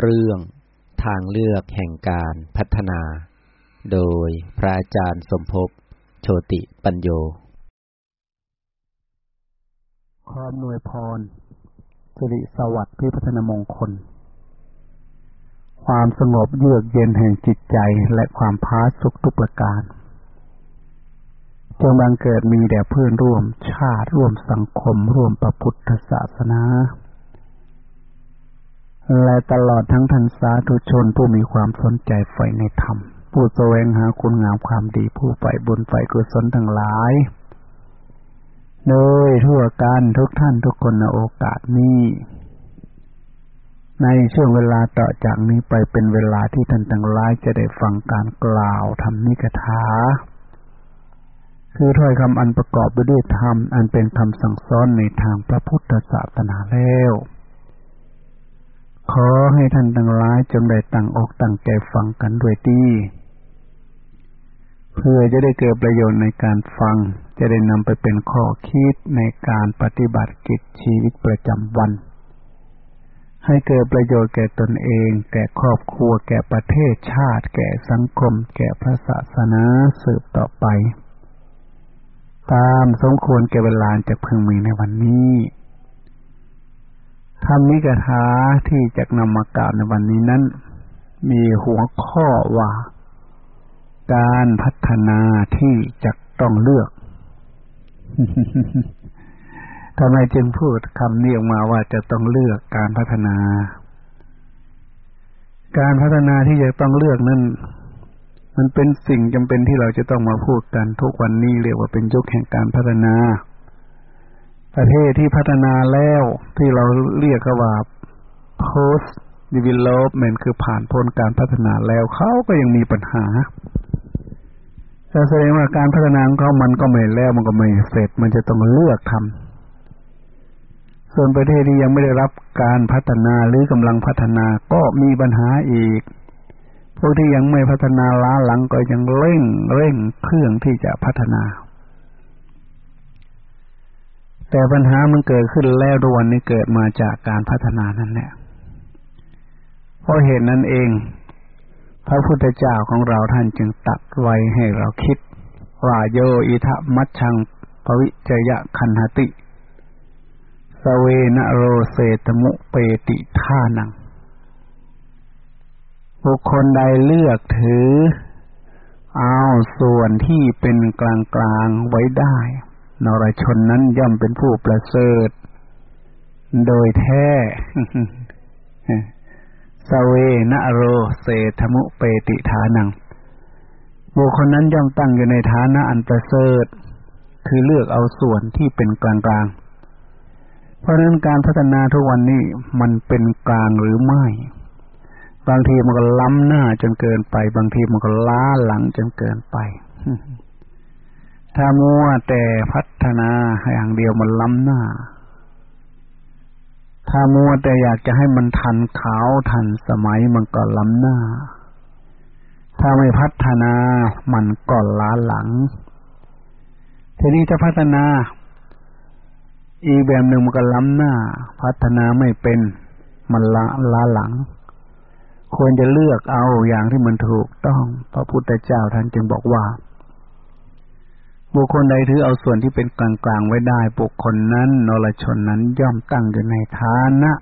เรื่องทางเลือกแห่งการพัฒนา โดยพระอาจารย์สมภพโชติปัญโยความนวยพรสิริสวัสดิ์พิพัฒนมงคล ความสงบเยือกเย็นแห่งจิตใจและความพาสุขทุกประการ จงบังเกิดมีแด่เพื่อนร่วมชาติร่วมสังคมร่วมประพุทธศาสนา และตลอดทั้งทันสาธุชนผู้มีความสนใจใฝ่ในธรรม ผู้แสวงหาคุณงามความดีผู้ใฝ่บุญใฝ่กุศลทั้งหลาย โดยทั่วกันทุกท่านทุกคนในโอกาสนี้ ในช่วงเวลาต่อจากนี้ไปเป็นเวลาที่ท่านทั้งหลายจะได้ฟังการกล่าวธรรมนิกถาคือถ้อยคำอันประกอบไปด้วยธรรมอันเป็นคำสั่งสอนในทางพระพุทธศาสนาแล้ว ขอให้ท่านทั้งหลายจงได้ตั้งอกตั้งใจฟังกันด้วยดีเพื่อจะได้เกิดประโยชน์ในการฟัง จะได้นำไปเป็นข้อคิดในการปฏิบัติกิจชีวิตประจำวัน ให้เกิดประโยชน์แก่ตนเอง แก่ครอบครัว แก่ประเทศชาติ แก่สังคม แก่พระศาสนาสืบต่อไป ตามสมควรแก่เวลาจะพึงมีในวันนี้ ธรรมิกถาที่จะนำมากล่าวในวันนี้นั้น มีหัวข้อว่า การพัฒนาที่จะต้องเลือกทำไมจึงพูดคำนี้ออกมาว่าจะต้องเลือกการพัฒนา การพัฒนาที่จะต้องเลือกนั้นมันเป็นสิ่งจำเป็นที่เราจะต้องมาพูดกันทุกวันนี้เรียกว่าเป็นยุคแห่งการพัฒนา ประเทศที่พัฒนาแล้วที่เราเรียกว่า post development คือผ่านพ้นการพัฒนาแล้วเขาก็ยังมีปัญหาแสดงว่าการพัฒนาของเขามันก็ไม่แล้วมันก็ไม่เสร็จ มันจะต้องเลือกทำส่วนประเทศที่ยังไม่ได้รับการพัฒนาหรือกำลังพัฒนาก็มีปัญหาอีก พวกที่ยังไม่พัฒนาล้าหลังก็ยังเร่งเร่งเครื่องที่จะพัฒนา แต่ปัญหามันเกิดขึ้นแล้วทุกวันนี้เกิดมาจากการพัฒนานั่นแหละเพราะเหตุนั้นเอง พระพุทธเจ้าของเราท่านจึงตัดไว้ให้เราคิด ว่าโยอิทะมัชชังปวิจยะคันหติสเวนโรเสตมุเปติท่านัง บุคคลใดเลือกถือ เอาส่วนที่เป็นกลางกลางไว้ได้ นรชนนั้นย่อมเป็นผู้ประเสริฐ โดยแท้สเวนโรเศธมุเปติฐานัง บุคคลนั้นย่อมตั้งอยู่ในฐานะอันประเสริฐ คือเลือกเอาส่วนที่เป็นกลางกลางเพราะนั้นการพัฒนาทุกวันนี้มันเป็นกลางหรือไม่ บางทีมันก็ล้ำหน้าจนเกินไป บางทีมันก็ล้าหลังจนเกินไป ถ้ามัวแต่พัฒนาอย่างเดียวมันล้ำหน้า ถ้ามัวแต่อยากจะให้มันทันขาวทันสมัยมันก็ล้ำหน้า ถ้าไม่พัฒนามันก็ล้าหลัง ทีนี้จะพัฒนา อีแบบหนึ่งมันก็ล้ำหน้า พัฒนาไม่เป็นมันละล้าหลัง ควรจะเลือกเอาอย่างที่มันถูกต้อง พระพุทธเจ้าท่านจึงบอกว่า บุคคลใดถือเอาส่วนที่เป็นกลางๆไว้ได้ บุคคลนั้นนรชนนั้นย่อมตั้งอยู่ในฐานะ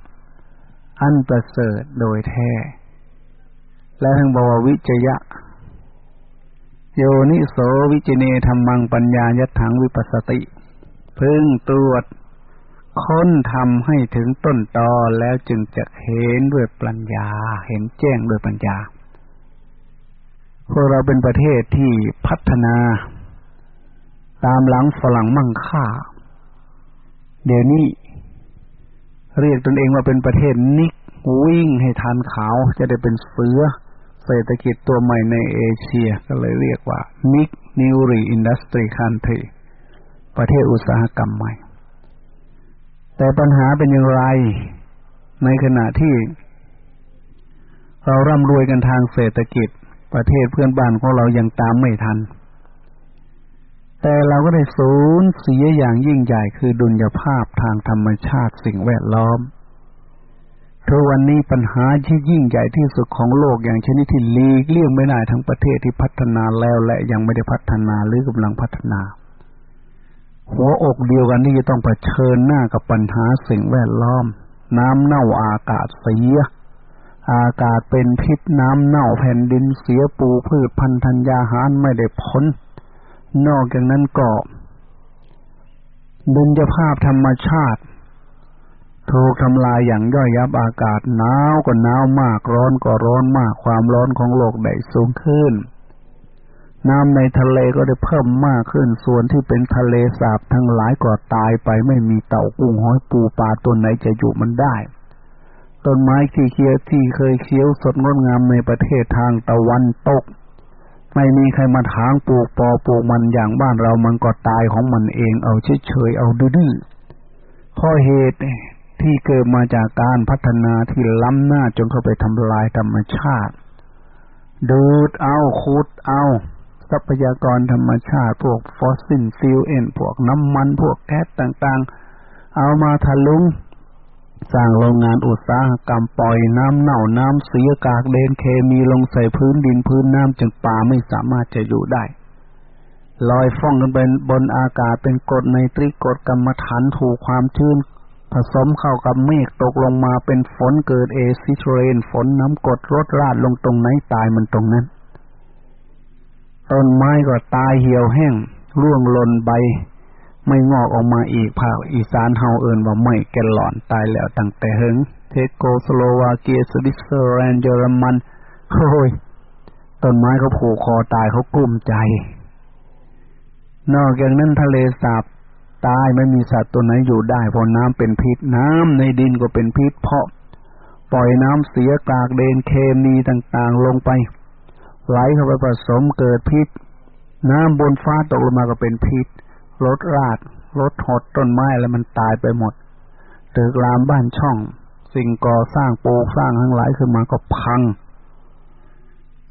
อันประเสริฐโดยแท้ และทั้งบววิจยะ โยนิโสวิจเนธรรมังปัญญายัตถังวิปัสสติ พึ่งตรวจค้นทำให้ถึงต้นตอแล้วจึงจะเห็นด้วยปัญญา เห็นแจ้งด้วยปัญญาพวกเราเป็นประเทศที่พัฒนา ตามหลังฝรั่งมั่งค่า เดี๋ยวนี้ เรียกตนเองว่าเป็นประเทศนิกวิ่งให้ทานขาวจะได้เป็นเสือเศรษฐกิจตัวใหม่ในเอเชียก็เลยเรียกว่า NIC newly industry country ประเทศอุตสาหกรรมใหม่ แต่ปัญหาเป็นอย่างไร ในขณะที่ เราร่ำรวยกันทางเศรษฐกิจ ประเทศเพื่อนบ้านของเรายังตามไม่ทัน แต่เราก็ได้สูญเสียอย่างยิ่งใหญ่คือดุลยภาพทางธรรมชาติสิ่งแวดล้อมทุกวันนี้ปัญหาที่ยิ่งใหญ่ที่สุดของโลกอย่างชนิดที่ลีกเลี่ยงไม่ได้ทั้งประเทศที่พัฒนาแล้วและยังไม่ได้พัฒนาหรือกำลังพัฒนา หัวอกเดียวกันนี่จะต้องเผชิญหน้ากับปัญหาสิ่งแวดล้อม น้ำเน่าอากาศเสียอากาศเป็นพิษน้ำเน่าแผ่นดินเสียปูพืชพันธัญญาหารไม่ได้พ้น นอกจากนั้นก็ดุลยภาพธรรมชาติถูกทำลายอย่างย่อยยับอากาศหนาวก็หนาวมากร้อนก็ร้อนมากความร้อนของโลกได้สูงขึ้น น้ำในทะเลก็ได้เพิ่มมากขึ้น ส่วนที่เป็นทะเลสาบทั้งหลายก็ตายไปไม่มีเต่ากุ้งหอยปูปลาตัวไหนจะอยู่มันได้ ต้นไม้ที่เคียวที่เคยเคี้ยวสดงดงามในประเทศทางตะวันตก ไม่มีใครมาถางปลูกปอปลูกมันอย่างบ้านเรามันก็ตายของมันเองเอาเฉยๆเอาดื้อๆข้อเหตุที่เกิดมาจากการพัฒนาที่ล้ำหน้าจนเข้าไปทำลายธรรมชาติดูดเอาขุดเอา ทรัพยากรธรรมชาติ พวก fossil fuel พวกน้ำมันพวกแก๊สต่างๆ เอามาถลุง สร้างโรงงานอุตสาหกรรมปล่อยน้ำเน่าน้ำเสียกากเดนเคมีลงใส่พื้นดินพื้นน้ำจนป่าไม่สามารถจะอยู่ได้ลอยฟ่องกันเป็นบนอากาศเป็นกรดไนตริกกรดกำมะถันถูกความชื้น ผสมเข้ากับเมฆตกลงมาเป็นฝนเกิด acid rain ฝนน้ำกรดรดราดลงตรงไหนตายมันตรงนั้น ต้นไม้ก็ตายเหี่ยวแห้งร่วงหล่นใบ ไม่งอกออกมาอีกภาคอีสานเฮาเอินว่าไม่แกหลอนตายแล้วตั้งแต่แห้งเชโกสโลวาเกียสวิตเซอร์แลนด์เยอรมันโอ้ยต้นไม้เขาผูกคอตายเขากลุ้มใจ นอกจากนั้นทะเลสาบตายไม่มีสัตว์ตัวไหนอยู่ได้เพราะน้ำเป็นพิษน้ำในดินก็เป็นพิษเพราะปล่อยน้ำเสียกากเดนเคมีต่างๆ ลงไป ไหลเข้าไปผสมเกิดพิษ น้ำบนฟ้าตกลงมาก็เป็นพิษ ลดรากลดหดต้นไม้แล้วมันตายไปหมดตึกรามบ้านช่อง สิ่งก่อสร้างปูสร้างทั้งหลายขึ้นมาก็พัง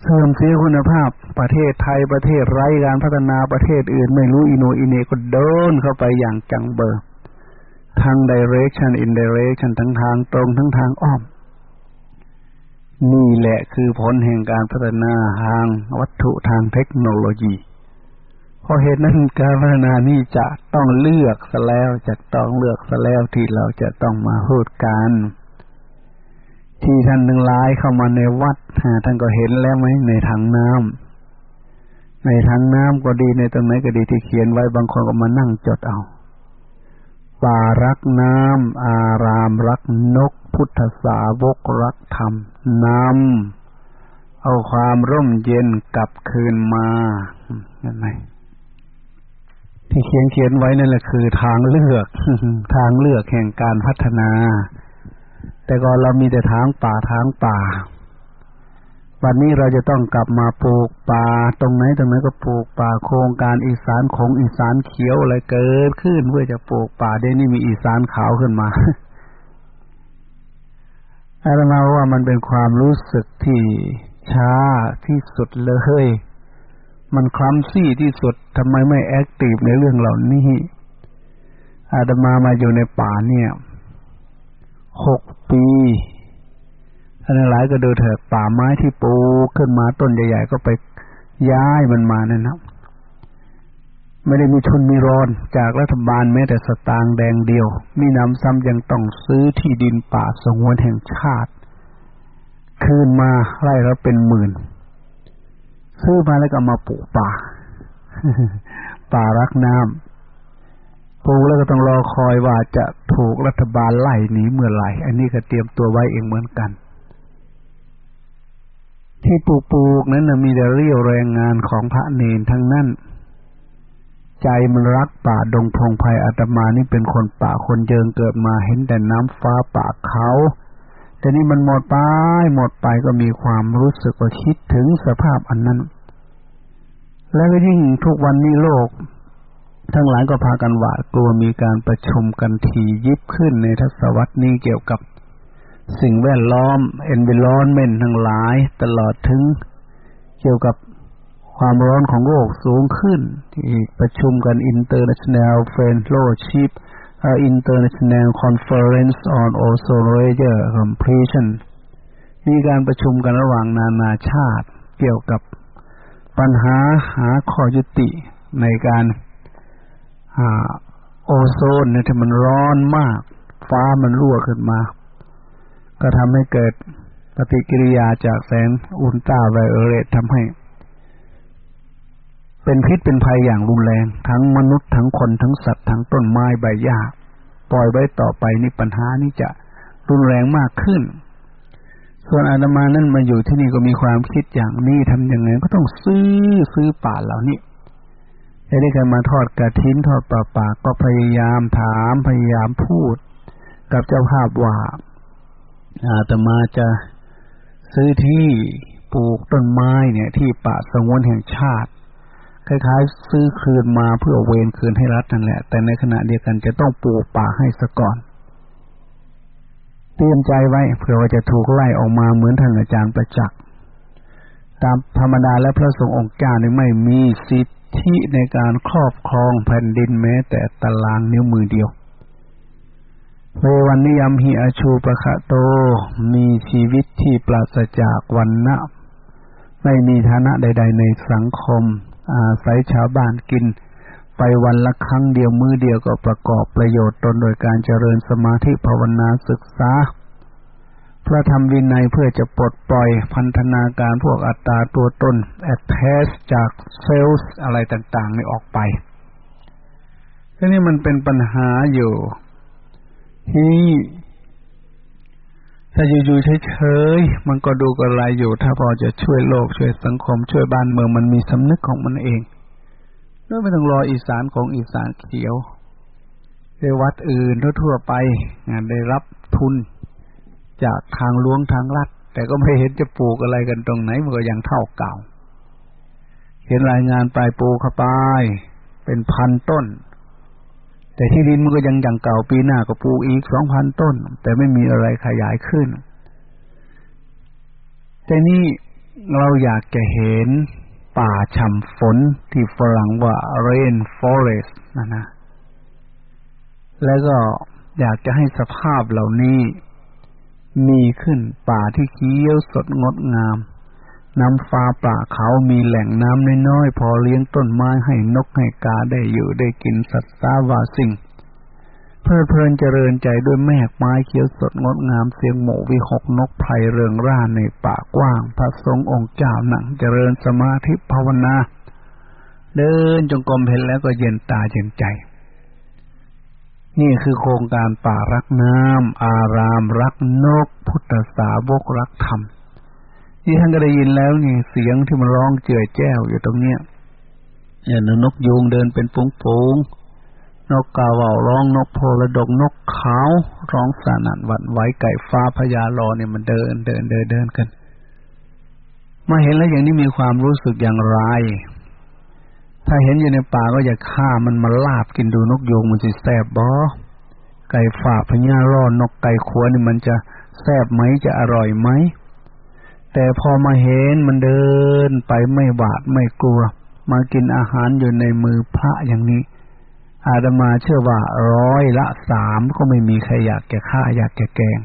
เสื่อมเสียคุณภาพ ประเทศไทยประเทศไร้การพัฒนาประเทศอื่นไม่รู้อินโนอินเนก็เดินเข้าไปอย่างจังเบอร์ทั้ง direction indirection ทั้งทางตรงทั้งทางอ้อม นี่แหละคือผลแห่งการพัฒนาทางวัตถุทางเทคโนโลยี เพราะเหตุนั้นการพัฒนานี้จะต้องเลือกซะแล้วจะต้องเลือกซะแล้วที่เราจะต้องมาพูดกันที่ท่านทั้งหลายเข้ามาในวัดท่านก็เห็นแล้วไหมในถังน้ำในถังน้ำก็ดีในตรงไหนก็ดีที่เขียนไว้บางคนก็มานั่งจดเอาป่ารักน้ำอารามรักนก พุทธสาวกรักธรรมน้ำเอาความร่มเย็นกลับคืนมาเห็นไหม ที่เขียนเขียนไว้นั่นแหละคือทางเลือก ทางเลือกแห่งการพัฒนา แต่ก่อนเรามีแต่ทางป่าทางป่า วันนี้เราจะต้องกลับมาปลูกป่า ตรงไหนตรงไหนก็ปลูกป่าโครงการอีสานของอีสานเขียวอะไรเกิดขึ้นเพื่อจะปลูกป่าเดี๋ยวนี้มีอีสานขาวขึ้นมาอาตมาว่ามันเป็นความรู้สึกที่ช้าที่สุดเลย มันคล้ำซี่ที่สุดทำไมไม่แอคทีฟในเรื่องเหล่านี้ อาตมามาอยู่ในป่าเนี่ยหกปีท่านหลายก็ดูเถิดป่าไม้ที่ปลูกขึ้นมาต้นใหญ่ๆก็ไปย้ายมันมานั่นนะไม่ได้มีทุนมีรอนจากรัฐบาลแม้แต่สตางค์แดงเดียว มีน้ำซ้ำยังต้องซื้อที่ดินป่าสงวนแห่งชาติ คืนมาไร่แล้วเป็นหมื่น ซื้อมาแล้วก็มาปลูกป่า ป่ารักน้ำปลูกแล้วก็ต้องรอคอยว่าจะถูกรัฐบาลไล่หนีเมื่อไหร่ อันนี้ก็เตรียมตัวไว้เองเหมือนกัน ที่ปลูกปลูกนั้นมีแต่เรี่ยวแรงงานของพระเนนทั้งนั้น ใจมันรักป่าดงพงไพอาตมานี่เป็นคนป่าคนเยิงเกิดมาเห็นแต่น้ำฟ้าป่าเขา แต่นี่มันหมดไป หมดไปก็มีความรู้สึกว่าคิดถึงสภาพอันนั้น แล้วก็ยิ่งทุกวันนี้โลก ทั้งหลายก็พากันหวาดกลัวมีการประชุมกันทียิบขึ้นในทศวรรษนี้เกี่ยวกับสิ่งแวดล้อม environment ทั้งหลายตลอดถึงเกี่ยวกับความร้อนของโลกสูงขึ้นที่ประชุมกัน International Fellowship International Conference on Ozone Layer Completion มีการประชุมกันระหว่างนานาชาติเกี่ยวกับปัญหาหาข้อยุติในการโอโซนเนี่ยที่มันร้อนมาก ฟ้ามันรั่วขึ้นมา ก็ทำให้เกิดปฏิกิริยาจากแสงอุลตราไวโอเลตทำให้ เป็นพิษเป็นภัยอย่างรุนแรง ทั้งมนุษย์ทั้งคนทั้งสัตว์ทั้งต้นไม้ใบหญ้าปล่อยไว้ต่อไปนี่ปัญหานี้จะรุนแรงมากขึ้น ส่วนอาตมานั่นมาอยู่ที่นี่ก็มีความคิดอย่างนี้ทำยังไงก็ต้องซื้อซื้อป่าเหล่านี้ได้กันมาทอดกระทิ้นทอดป่าป่าก็พยายามถามพยายามพูด กับเจ้าภาพว่าอาตมาจะซื้อที่ปลูกต้นไม้เนี่ย ที่ป่าสงวนแห่งชาติ คล้ายๆ ซื้อคืนมาเพื่อเวนคืนให้รัฐนั่นแหละ แต่ในขณะเดียวกันจะต้องปลูกป่าให้ซะก่อน เตรียมใจไว้เผื่อว่าจะถูกไล่ออกมาเหมือนท่านอาจารย์ประจักษ์ตามธรรมดาและพระสงฆ์องค์เจ้านี่ไม่มีสิทธิในการครอบครองแผ่นดินแม้ แต่ตารางนิ้วมือเดียวเววันนิยมหิอาชูปะคะโต มีชีวิตที่ปราศจากวันนะไม่มีฐานะใด ๆ ในสังคม อาศัยชาวบ้านกิน ไปวันละครั้งเดียวมือเดียวก็ประกอบประโยชน์ตนโดยการเจริญสมาธิภาวนาศึกษา พระธรรมวินัยเพื่อจะปลดปล่อยพันธนาการพวกอัตตาตัวตนแอดแทสจากเซลล์อะไรต่างๆนี่ออกไปทีนี้มันเป็นปัญหาอยู่ที่ ถ้าอยู่ๆเฉยๆมันก็ดูกระไรอยู่ ถ้าพอจะช่วยโลกช่วยสังคม ช่วยบ้านเมืองมันมีสำนึกของมันเองไม่ต้องรออีสานของอีสานเขียวในวัดอื่นทั่วๆไปได้รับทุนจากทางหลวงทางลัด แต่ก็ไม่เห็นจะปลูกอะไรกันตรงไหนมันก็ยังเท่าเก่า เห็นรายงานปลายปลูกเข้าไป เป็นพันต้น แต่ที่ดินมันก็ยังอย่างเก่าปีหน้าก็ปลูกอีกสองพันต้น แต่ไม่มีอะไรขยายขึ้น แต่นี่เราอยากจะเห็นป่าฉ่ำฝนที่ฝรั่งว่า rain forest นะนะ แล้วก็อยากจะให้สภาพเหล่านี้มีขึ้นป่าที่เขียวสดงดงาม น้ำฟ้าป่าเขามีแหล่งน้ำน้อยๆ พอเลี้ยงต้นไม้ให้นกให้กาได้อยู่ได้กินสัตว์สาวาสิ่ง เพื่อเพลินเจริญใจด้วยแมกไม้เขียวสดงดงามเสียงหมูวิหกนกไพเริงร่าในป่ากว้าง พระสงฆ์องค์เจ้าหนังเจริญสมาธิภาวนา เดินจงกรมเห็นแล้วก็เย็นตาเย็นใจ นี่คือโครงการป่ารักน้ำอารามรักนก พุทธสาวกรักธรรม ที่ท่านก็ได้ยินแล้วนี่เสียงที่มันร้องเจือแจ้วอยู่ตรงเนี้ยอย่างนกยูงเดินเป็นปุงปุงนกกาว่าร้องนกโพลดกนกขาวร้องสานันหวันไหวไก่ฟ้าพญาลอเนี่ยมันเดินเดินเดินเดินกันมาเห็นแล้วอย่างนี้มีความรู้สึกอย่างไร ถ้าเห็นอยู่ในป่าก็อย่าฆ่ามันมาลาบกินดูนกยูงมันจะแซบบอไก่ฝาพญาร่อนกไก่ขวนี่มันจะแซบไหมจะอร่อยไหม แต่พอมาเห็นมันเดินไปไม่หวาดไม่กลัว มากินอาหารอยู่ในมือพระอย่างนี้ อาดมาเชื่อว่าร้อยละสามก็ไม่มีใครอยากแก่ฆ่าอยากแก่แกง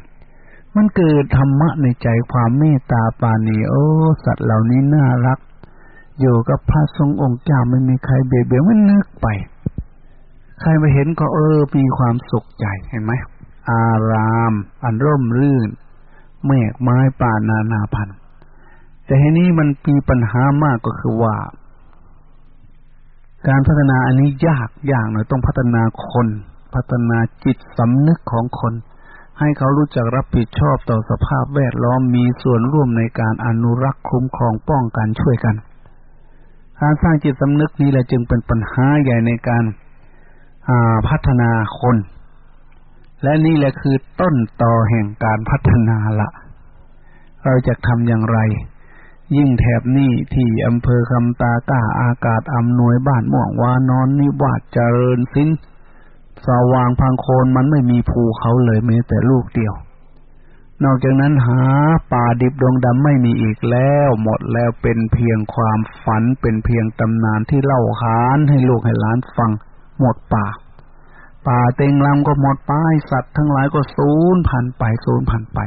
มันเกิดธรรมะในใจความเมตตาปานีโอ้สัตว์เหล่านี้น่ารัก อยู่กับพระทรงองค์เจ้าไม่มีใครเบียดเบียนมันนึกไป ใครมาเห็นก็เออมีความสุขใจเห็นไหมอาราม อันร่มรื่น เมฆไม้ป่านานาพันธุ์แต่ทีนี้มันมีปัญหามากก็คือว่า การพัฒนาอันนี้ยากอย่างหน่อยต้องพัฒนาคน พัฒนาจิตสำนึกของคน ให้เขารู้จักรับผิดชอบต่อสภาพแวดล้อมมีส่วนร่วมในการอนุรักษ์คุ้มครองป้องกันช่วยกัน การสร้างจิตสำนึกนี้แหละจึงเป็นปัญหาใหญ่ในการพัฒนาคน และนี่แหละคือต้นต่อแห่งการพัฒนาละเราจะทำอย่างไร ยิ่งแถบนี้ที่อำเภอคำตาก้าอากาศอำนวยบ้านม่วงวานอนนิวาดเจริญสิ้นสว่างพังโคนมันไม่มีภูเขาเลยแม้แต่ลูกเดียว นอกจากนั้นหาป่าดิบดงดำไม่มีอีกแล้วหมดแล้วเป็นเพียงความฝันเป็นเพียงตำนานที่เล่าขานให้ลูกให้หลานฟังหมดป่า ป่าเต็งลำก็หมดไปสัตว์ทั้งหลายก็สูญพันไปสูญพันไป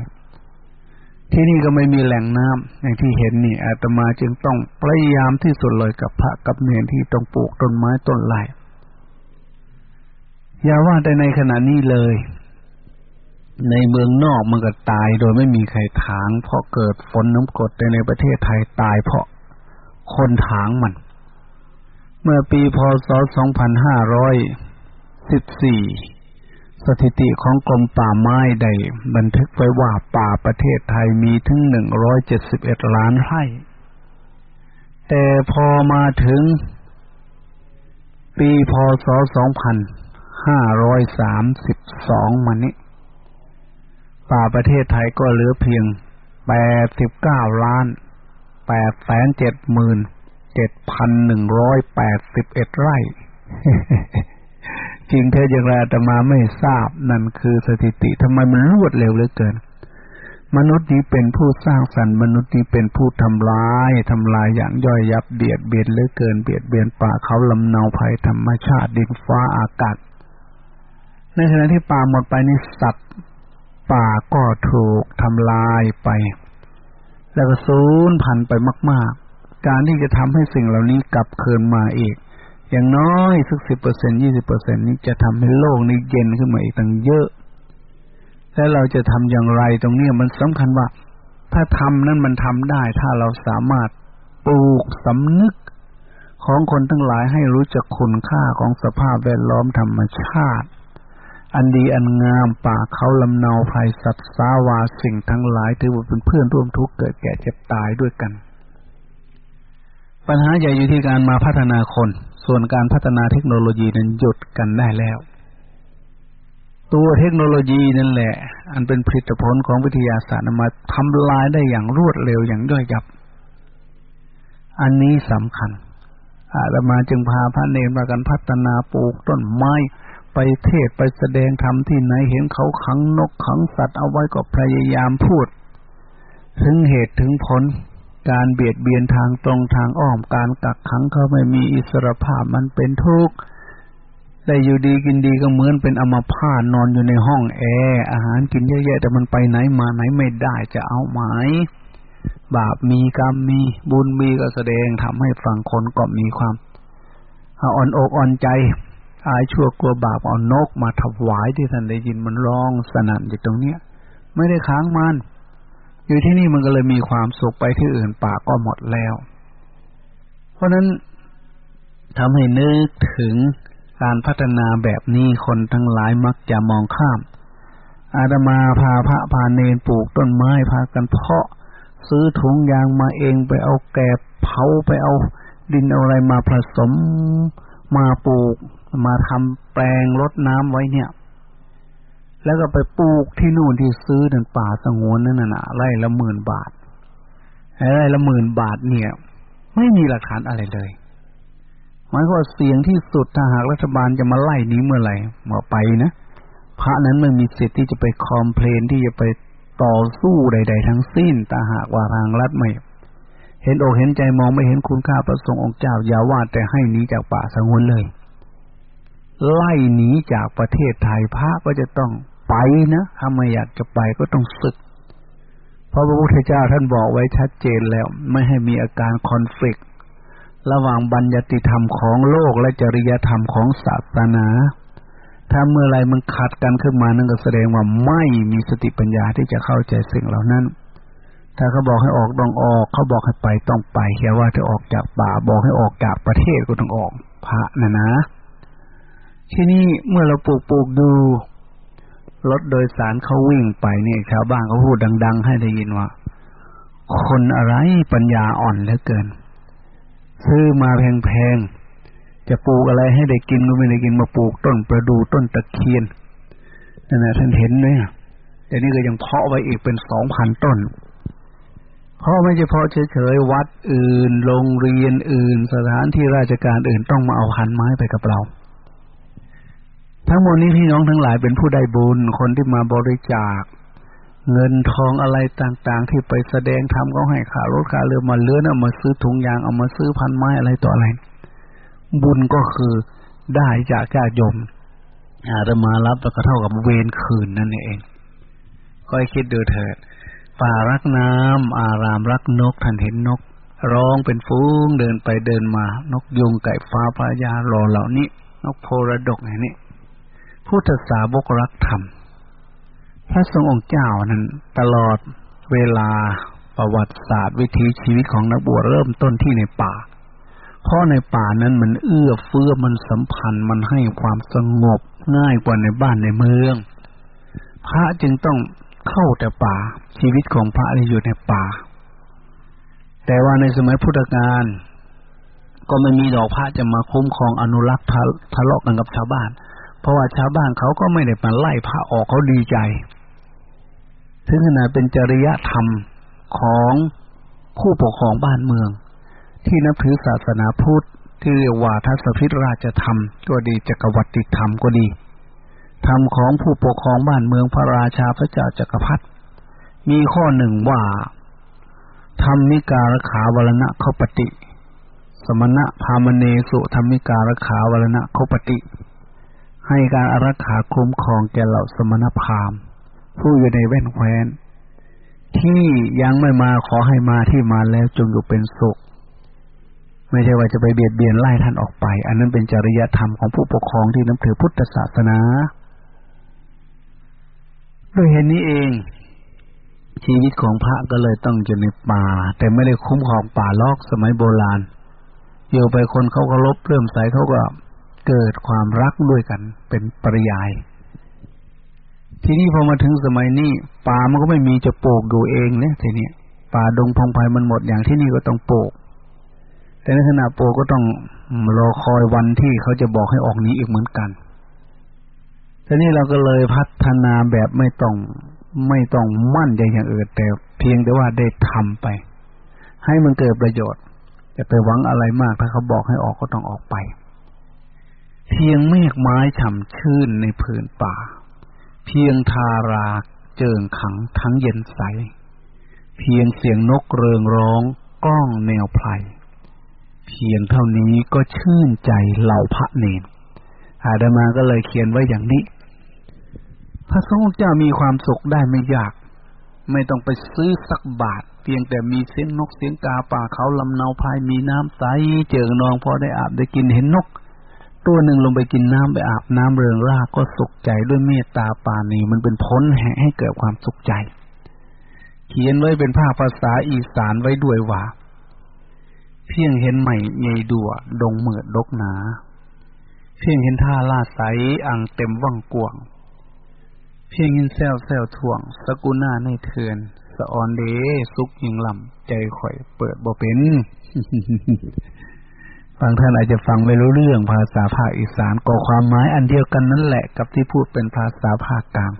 ที่นี่ก็ไม่มีแหล่งน้ำอย่างที่เห็นนี่อาตมาจึงต้องพยายามที่สุดเลยกับพระกับเนรที่ต้องปลูกต้นไม้ต้นไร่อย่าว่าแต่ในขณะนี้เลย ในเมืองนอกมันก็ตายโดยไม่มีใครถาง เพราะเกิดฝนน้ำกรดแต่ในประเทศไทยตายเพราะคนถางมัน เมื่อปีพศ 2514 สิบสี่สถิติของกรมป่าไม้ได้บันทึกไว้ว่าป่าประเทศไทยมีถึง171ล้านไร่ แต่พอมาถึง ปีพศ2532มันนี้ ป่าประเทศไทยก็เหลือเพียง89ล้านแปดแสนเจ็ดหมื่นเจ็ดพันหนึ่งร้อยแปดสิบเอ็ดไร่ จริงเธออย่างไรแต่มาไม่ทราบนั่นคือสถิติทำไมมันรวดเร็วเหลือเกิน มนุษย์นี้เป็นผู้สร้างสรรค์มนุษย์นี้เป็นผู้ทำลายทำลายอย่างย่อยยับเบียดเบียนเหลือเกินเบียดเบียนป่าเขาลำเนาภัยธรรมชาติดินฟ้าอากาศในขณะที่ป่าหมดไปนี่สัตว์ป่าก็ถูกทำลายไป แล้วก็สูญพันธุ์ไปมาก ๆ การที่จะทำให้สิ่งเหล่านี้กลับคืนมาอีก อย่างน้อยสักสิบเปอร์เซ็นยี่สิบเปอร์เซ็นนี้จะทำให้โลกนี้เย็นขึ้นมาอีกตั้งเยอะ แล้วเราจะทำอย่างไรตรงนี้มันสำคัญว่า ถ้าทำนั้นมันทำได้ ถ้าเราสามารถปลูกสำนึกของคนทั้งหลายให้รู้จักคุณค่าของสภาพแวดล้อมธรรมชาติ อันดีอันงามป่าเขาลำเนาภัยสัตว์สาวาสิ่งทั้งหลายถือว่าเป็นเพื่อนร่วมทุกข์เกิดแก่เจ็บตายด้วยกัน ปัญหาใหญ่อยู่ที่การมาพัฒนาคน ส่วนการพัฒนาเทคโนโลยีนั้นหยุดกันได้แล้ว ตัวเทคโนโลยีนั่นแหละ อันเป็นผลิตผลของวิทยาศาสตร์มาทำลายได้อย่างรวดเร็วอย่างย่อยยับ อันนี้สำคัญ อาตมาจึงพาพระเนรมากันพัฒนาปลูกต้นไม้ไปเทศไปแสดงธรรมที่ไหนเห็นเขาขังนกขังสัตว์เอาไว้ก็พยายามพูด ถึงเหตุถึงผล การเบียดเบียนทางตรงทางอ้อมการกักขังเขาไม่มีอิสรภาพมันเป็นทุกข์ได้อยู่ดีกินดีก็เหมือนเป็นอมาพาตนอนอยู่ในห้องแอร์อาหารกินเยอะๆแต่มันไปไหนมาไหนไม่ได้จะเอาไหมบาปมีกรรมมีบุญมีก็แสดงทำให้ฝั่งคนก็มีความอ่อนอกอ่อนใจ อายชั่วกลัวบาปเอานกมาถวายที่ท่านได้ยินมันร้องสนั่นอยู่ตรงเนี้ย ไม่ได้ค้างมัน อยู่ที่นี่มันก็เลยมีความสุขไปที่อื่นป่าก็หมดแล้ว เพราะนั้นทำให้นึกถึงการพัฒนาแบบนี้คนทั้งหลายมักจะมองข้าม อาตมาพาพระพาเนนปลูกต้นไม้พากันเพาะ ซื้อถุงยางมาเองไปเอาแกบเผาไปเอาดินเอาอะไรมาผสมมาปลูกมาทำแปลงรดน้ำไว้เนี่ย แล้วก็ไปปลูกที่นู่นที่ซื้อในป่าสงวนนั่นน่ะไร่ละหมื่นบาทไร่ละหมื่นบาทเนี่ย ไม่มีหลักฐานอะไรเลยหมายความเสียงที่สุดถ้าหากรัฐบาลจะมาไล่นี้เมื่อไหร่มื่อไปนะพระนั้นไม่มีสิทธิ์ที่จะไปคอมเพลนที่จะไปต่อสู้ใด ๆ ทั้งสิ้นถ้าหากว่าทางรัฐไม่ เห็นอกเห็นใจมองไม่เห็นคุณค่าประสงค์องค์เจ้าอย่าว่าแต่ให้นี้จากป่าสงวนเลย ไล่หนีจากประเทศไทยพระก็จะต้องไปนะถ้าไม่อยากจะไปก็ต้องศึก เพราะพระพุทธเจ้าท่านบอกไว้ชัดเจนแล้ว ไม่ให้มีอาการคอนฟ lict ระหว่างบัญญัติธรรมของโลกและจริยธรรมของศาสนา ถ้าเมื่อไรมันขัดกันขึ้นมานั่นก็แสดงว่าไม่มีสติปัญญาที่จะเข้าใจสิ่งเหล่านั้น ถ้าเขาบอกให้ออกต้องออก เขาบอกให้ไปต้องไปอย่าว่าจะออกจากป่าบอกให้ออกจากประเทศก็ต้องออก พระนะนะ ที่นี่เมื่อเราปลูกปลูกดูรถโดยสารเขาวิ่งไปเนี่ยชาวบ้านเขาพูดดัง ๆ ให้ได้ยินว่า คนอะไรปัญญาอ่อนเหลือเกิน ซื้อมาแพงๆ จะปลูกอะไรให้ได้กินก็ไม่ได้กินมาปลูกต้นประดู่ต้นตะเคียนนั่นแหละท่านเห็นไหมแต่นี่ก็ยังเพาะไว้อีกเป็นสองพันต้น เพราะไม่ใช่เพาะเฉยๆวัดอื่น โรงเรียนอื่น สถานที่ราชการอื่นต้องมาเอาพันไม้ไปกับเรา ทั้งหมดนี้พี่น้องทั้งหลายเป็นผู้ได้บุญ คนที่มาบริจาค เงินทองอะไรต่างๆ ที่ไปแสดงทำก็ให้ขารถขาเรือมาเลื่อนเอามาซื้อถุงยางเอามาซื้อพันไม้อะไรต่ออะไร บุญก็คือได้จากญาติโยมอาตมารับแล้วก็เท่ากับเวรคืนนั่นเองค่อยคิดดูเถิดป่ารักน้ำอารามรักนกท่านเห็นนก ร้องเป็นฟูงเดินไปเดินมา นกยุงไก่ฟ้าพายารอเหล่านี้ นกโพระดกอย่างนี้ พุทธสาวกรักธรรม พระสงฆ์องค์เจ้านั้นตลอดเวลาประวัติศาสตร์วิถีชีวิตของนักบวชเริ่มต้นที่ในป่า เพราะในป่านั้นมันเอื้อเฟื้อมันสัมพันธ์มันให้ความสงบง่ายกว่าในบ้านในเมือง พระจึงต้องเข้าแต่ป่าชีวิตของพระอยู่ในป่า แต่ว่าในสมัยพุทธกาลก็ไม่มีดอกพระจะมาคุ้มครองอนุรักษ์ทะเลาะกันกับชาวบ้าน เพราะว่าชาวบ้านเขาก็ไม่ได้มาไล่พระออกเขาดีใจ ถึงขนาดเป็นจริยธรรมของผู้ปกครองบ้านเมือง ที่นับถือศาสนาพุทธที่เรียกว่าทัศพิธราชธรรม ก็ดีจักรวรรดิธรรมก็ดี ธรรมของผู้ปกครองบ้านเมืองพระราชาพระเจ้าจักรพรรดิมีข้อหนึ่งว่าธรรมิการขาวรณะเขาปฏิ สมณะพามเนสุธรรมิการขาวรณะเขาปฏิ ให้การอารักขาคุ้มครองแก่เหล่าสมณพราหมณ์ผู้อยู่ในแว่นแคว้น ที่ยังไม่มาขอให้มาที่มาแล้วจงอยู่เป็นสุข ไม่ใช่ว่าจะไปเบียดเบียนไล่ท่านออกไป อันนั้นเป็นจริยธรรมของผู้ปกครองที่นับถือพุทธศาสนาด้วยเหตุนี้เอง ชีวิตของพระก็เลยต้องอยู่ในป่า แต่ไม่ได้คุ้มครองป่าลอกสมัยโบราณอยู่ไปคนเขาก็ลบเริ่มใสเขาก็ เกิดความรักด้วยกันเป็นปริยาย ทีนี้พอมาถึงสมัยนี้ป่ามันก็ไม่มีจะปลูกอยู่เองเนี่ยทีนี้ป่าดงพงไพ่มันหมดอย่างที่นี่ก็ต้องปลูก แต่ในขณะปลูกก็ต้องรอคอยวันที่เขาจะบอกให้ออกนี้อีกเหมือนกันทีนี้เราก็เลยพัฒนาแบบไม่ต้องไม่ต้องมั่นใจอย่างอื่นแต่เพียงแต่ว่าได้ทำไป ให้มันเกิดประโยชน์ จะไปหวังอะไรมากถ้าเขาบอกให้ออกก็ต้องออกไป เพียงเมฆไม้ฉ่ำชื่นในผืนป่า เพียงทาราเจิงขังทั้งเย็นใส เพียงเสียงนกเริงร้องก้องแนวไพรเพียงเท่านี้ก็ชื่นใจเหล่าพระเนนอาดามาก็เลยเขียนไว้อย่างนี้ พระสงฆ์เจ้ามีความสุขได้ไม่ยาก ไม่ต้องไปซื้อสักบาท เพียงแต่มีเสียงนกเสียงกาป่าเขาลำเนาพายมีน้ำใสเจิงนองพอได้อาบได้กินเห็นนก ตัวหนึ่งลงไปกินน้ำไปอาบน้ำเริงร่าก็สุขใจด้วยเมตตาปานีมันเป็นพ้นแห่ให้เกิดความสุขใจ เขียนไว้เป็นภาพภาษาอีสานไว้ด้วยว่า เพียงเห็นใหม่ใหญ่ดัวดงเหมือดดกหนา เพียงเห็นท่าลาใสอ่างเต็มว่างกวง เพียงเห็นแซวแซวท่วง สกุณาในเทือนสะออนเดสุกยิงลำใจข่อยเปิดบ่เป็น บางท่านอาจจะฟังไม่รู้เรื่องภาษาภาคอีสานก็ความหมายอันเดียวกันนั่นแหละกับที่พูดเป็นภาษาภาคกลาง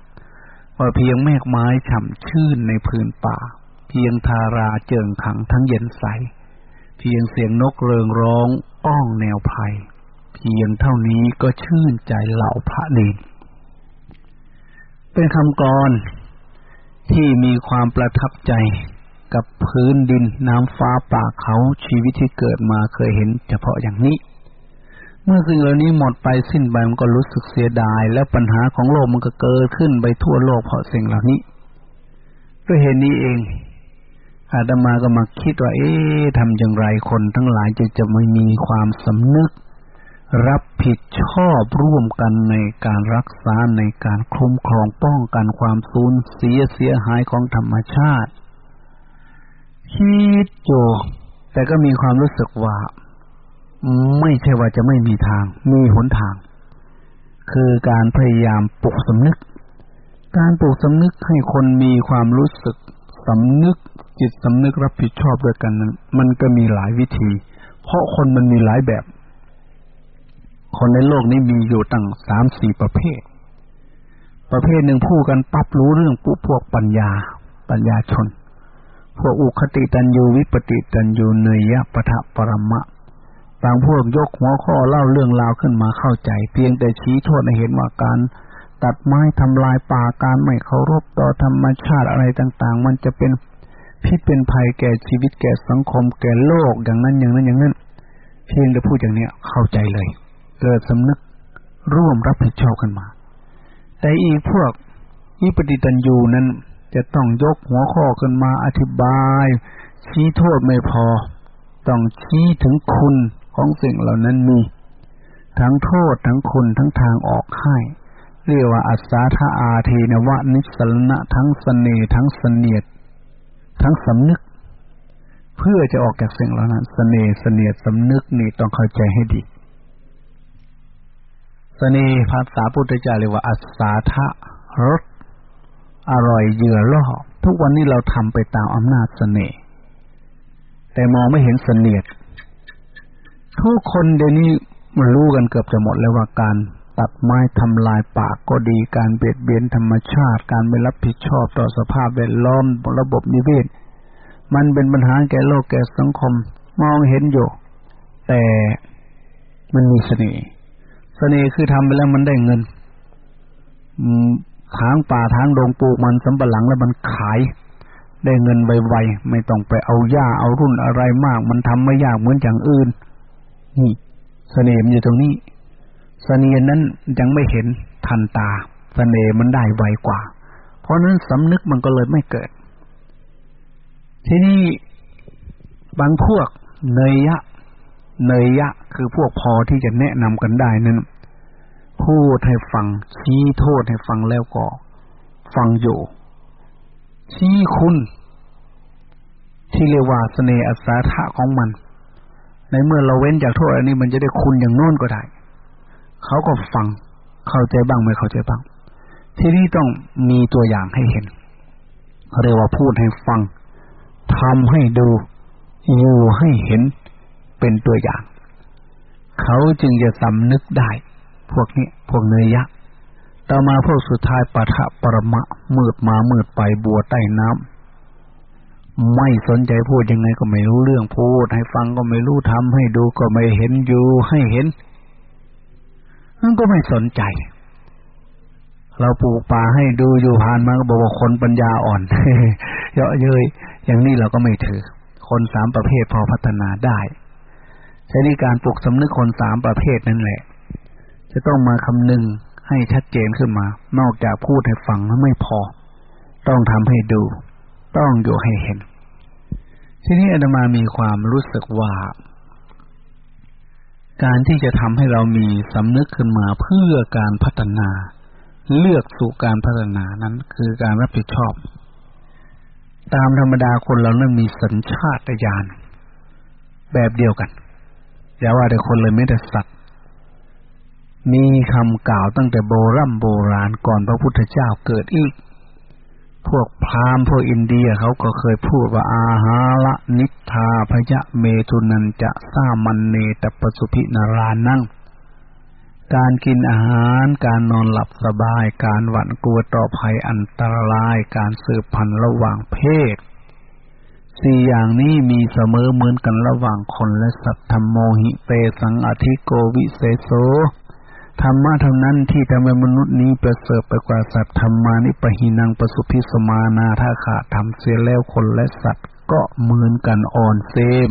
ว่าเพียงเมฆไม้ฉ่ำชื่นในพื้นป่า เพียงทาราเจิงขังทั้งเย็นใส เพียงเสียงนกเริงร้องอ้องแนวภัย เพียงเท่านี้ก็ชื่นใจเหล่าพระเนรเป็นคำกรที่มีความประทับใจ กับพื้นดินน้ำฟ้าป่าเขาชีวิตที่เกิดมาเคยเห็นเฉพาะอย่างนี้ เมื่อสิ่งเหล่านี้หมดไปสิ้นไปมันก็รู้สึกเสียดาย แล้วปัญหาของโลกมันก็เกิดขึ้นไปทั่วโลกเพราะสิ่งเหล่านี้ด้วยเหตุนี้เอง อาตมาก็มาคิดว่า เอ๊ะทำอย่างไรคนทั้งหลายจะจะไม่มีความสำนึก รับผิดชอบร่วมกันในการรักษาในการคุ้มครองป้องกันความสูญเสียเสียหายของธรรมชาติ คิดอยู่แต่ก็มีความรู้สึกว่า ไม่ใช่ว่าจะไม่มีทาง มีหนทาง คือการพยายามปลุกสำนึก การปลุกสำนึกให้คนมีความรู้สึกสำนึก จิตสำนึกรับผิดชอบด้วยกันนั้นมันก็มีหลายวิธี เพราะคนมันมีหลายแบบ คนในโลกนี้มีอยู่ตั้งสามสี่ประเภท ประเภทหนึ่งพูดกันปั๊บรู้เรื่องปุ๊บพวกปัญญา ปัญญาชน พวกอุคติตันยูวิปติตันยูเนยยะปะทะปรมะ บางพวกยกหัวข้อเล่าเรื่องราวขึ้นมาเข้าใจ เพียงแต่ชี้โทษให้เห็นว่าการ ตัดไม้ทำลายป่าการไม่เคารพต่อธรรมชาติอะไรต่าง ๆ มันจะเป็นพิษเป็นภัยแก่ชีวิตแก่สังคมแก่โลกอย่างนั้นอย่างนั้นอย่างนั้น เพียงแต่พูดอย่างนี้เข้าใจเลย เกิดสำนึกร่วมรับผิดชอบกันมา แต่อีกพวกอีปฏิตันยูนั้น จะต้องยกหัวข้อขึ้นมาอธิบาย ชี้โทษไม่พอ ต้องชี้ถึงคุณของสิ่งเหล่านั้นมีทั้งโทษทั้งคุณทั้งทางออกให้ เรียกว่าอัศาธาอาเทนวะนิสลนะทั้งสเสน่ทั้งเสนียด ทั้งสำนึก เพื่อจะออกจากสิ่งเหล่านั้นสเสน่เสนียดสำนึกนี่ต้องเข้าใจให้ดีสเน่ภาษาพุทธเจ้าเรียกว่าอัศาธารส อร่อยเยื่อล่อทุกวันนี้เราทำไปตามอำนาจเสน่ห์แต่มองไม่เห็นเสนียดทุกคนเดี๋ยวนี้มันรู้กันเกือบจะหมดแล้วว่าการตัดไม้ทำลายป่าก็ดีการเบียดเบียนธรรมชาติ การไม่รับผิดชอบต่อสภาพแวดล้อมระบบนิเวศ มันเป็นปัญหาแก่โลกแก่สังคม มองเห็นอยู่ แต่มันมีเสน่ห์เสน่ห์คือทำไปแล้วมันได้เงิน ทางป่าทางดงปลูกมันสำปะหลังแล้วมันขาย ได้เงินไวๆไม่ต้องไปเอาหญ้าเอารุ่นอะไรมาก มันทำไม่ยากเหมือนอย่างอื่น นี่เสน่ห์อยู่ตรงนี้เสน่ห์นั้นยังไม่เห็นทันตาเสน่ห์มันได้ไวกว่า เพราะนั้นสำนึกมันก็เลยไม่เกิด ทีนี้บางพวกเนยยะ เนยยะ คือพวกพอที่จะแนะนำกันได้นั้น พูดให้ฟัง ชี้โทษให้ฟังแล้วก็ ฟังอยู่ ชี้คุณ ที่เรียกว่าเสน่ห์อัศธะของมัน ในเมื่อเราเว้นจากโทษอันนี้มันจะได้คุณอย่างโน้นก็ได้ เขาก็ฟัง เข้าใจบ้างไม่เข้าใจบ้าง ที่นี่ต้องมีตัวอย่างให้เห็นเรียกว่าพูดให้ฟังทำให้ดู อยู่ให้เห็นเป็นตัวอย่าง เขาจึงจะสำนึกได้ พวกนี้ พวกเนยยะต่อมาพวกสุดท้ายปะทะปรมะมืดมามืดไปบัวใต้น้ำไม่สนใจพูดยังไงก็ไม่รู้เรื่องพูด ให้ฟังก็ไม่รู้ทำให้ดูก็ไม่เห็นอยู่ให้เห็นนั่นก็ไม่สนใจ เราปลูกป่าให้ดูอยู่ผ่านมาก็บอกว่าคนปัญญาอ่อนเยอะเย้ยอย่างนี้เราก็ไม่ถือ คนสามประเภทพอพัฒนาได้ใช้ในการปลูกสำนึกคนสามประเภทนั่นแหละ จะต้องมาคำนึงให้ชัดเจนขึ้นมา นอกจากพูดให้ฟังแล้วไม่พอ ต้องทำให้ดู ต้องอยู่ให้เห็น ทีนี้อาตมามีความรู้สึกว่า การที่จะทำให้เรามีสำนึกขึ้นมาเพื่อการพัฒนา เลือกสู่การพัฒนานั้นคือการรับผิดชอบ ตามธรรมดาคนเรานั้นมีสัญชาตญาณแบบเดียวกันอย่าว่าแต่คนเลยไม่แต่สัตว์ มีคำกล่าวตั้งแต่โบรโบราณก่อนพระพุทธเจ้าเกิดอีก พวกพราหมณ์พวกอินเดียเขาก็เคยพูดว่าอาหาละนิทาพยะเมตุนันจะสามันเนตปสุพินารานั่ง การกินอาหารการนอนหลับสบาย การหวั่นกลัวต่อภัยอันตราย การสืบพันธุ์ระหว่างเพศสี่อย่างนี้มีเสมอเหมือนกันระหว่างคนและสัตว์ธรรมโมหิเตสังอธิโกวิเศโส ธรรมะเท่านั้นที่ทำให้มนุษย์นี้ประเสริฐไปกว่าสัตว์ธรรมานิปหินังประสุพิสมานาถ้าขาดทำเสียแล้วคนและสัตว์ก็เหมือนกันอ่อนเซม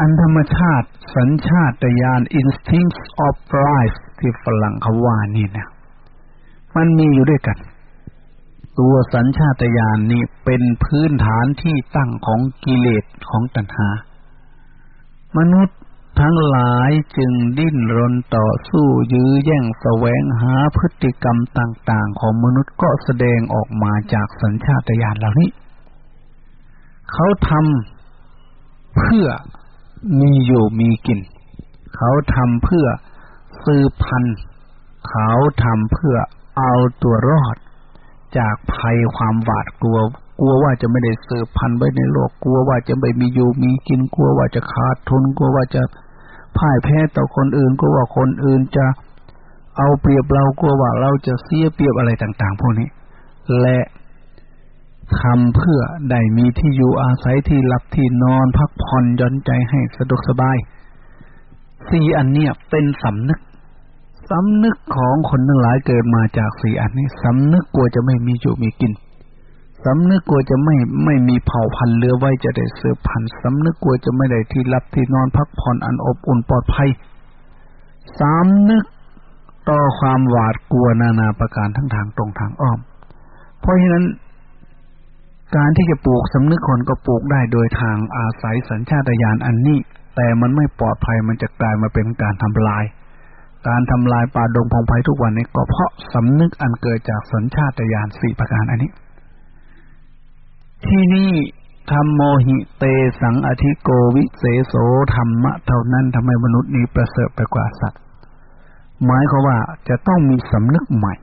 อันธรรมชาติ สัญชาตญาณ instincts of life ที่ฝรั่งเขาว่านี่นะมันมีอยู่ด้วยกัน ตัวสัญชาตญาณนี่เป็นพื้นฐานที่ตั้งของกิเลสของตัณหา มนุษย์ ทั้งหลายจึงดิ้นรนต่อสู้ยื้อแย่งแสวงหาพฤติกรรมต่าง ๆ ของมนุษย์ก็แสดงออกมาจากสัญชาตญาณเหล่านี้ เขาทำเพื่อมีอยู่มีกิน เขาทำเพื่อสืบพันธุ์ เขาทำเพื่อเอาตัวรอด จากภัยความหวาดกลัว กลัวว่าจะไม่ได้สืบพันธุ์ไว้ในโลก กลัวว่าจะไม่มีอยู่มีกิน กลัวว่าจะขาดทุน กลัวว่าจะพ่ายแพ้ต่อคนอื่น กลัวว่าคนอื่นจะเอาเปรียบเรา กลัวว่าเราจะเสียเปรียบอะไรต่าง ๆ พวกนี้ และทำเพื่อได้มีที่อยู่อาศัยที่หลับที่นอนพักผ่อนย่อนใจให้สะดวกสบาย สี่อันเนี้ยเป็นสำนึกสำนึกของคนทั้งหลายเกิดมาจากสี่อันนี้สำนึกกลัวจะไม่มีอยู่มีกิน สำนึกกลัวจะไม่ไม่มีเผ่าพันธุ์เรือไว้จะได้เสืบพันธุ์สำนึกกลัวจะไม่ได้ที่รับที่นอนพักผ่อนอันอบอุ่นปลอดภัยสามนึกต่อความหวาดกลัวนานาประการทั้งทางตรงทางอ้อม เพราะฉะนั้น การที่จะปลูกสำนึกคนก็ปลูกได้โดยทางอาศัยสัญชาตญาณอันนี้ แต่มันไม่ปลอดภัยมันจะกลายมาเป็นการทำลาย การทำลายป่าดงพงไพ่ทุกวันนี้ก็เพราะสำนึกอันเกิดจากสัญชาตญาณสี่ประการอันนี้ ที่นี่ธรรมโมหิเตสังอธิโกวิเสโสธรรมะเท่านั้นทำให้มนุษย์นี้ประเสริฐไปกว่าสัตว์หมายความว่าจะต้องมีสำนึกใหม่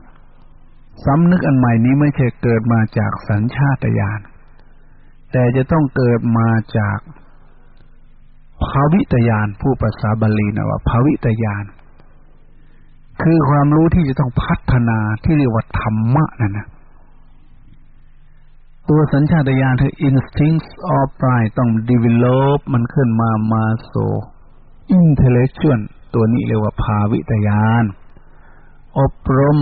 สำนึกอันใหม่นี้ไม่ใช่เกิดมาจากสัญชาตญาณแต่จะต้องเกิดมาจากภาวิตญาณผู้ภาษาบาลีนะว่าภาวิตญาณคือความรู้ที่จะต้องพัฒนาที่เรียกว่าธรรมะนั่นนะ ตัวสัญชาตญาณคือ instincts of pride ต้อง develop มันขึ้นมามาโซ intellectual ตัวนี้เรียกว่าภาวิตญาณ อบรม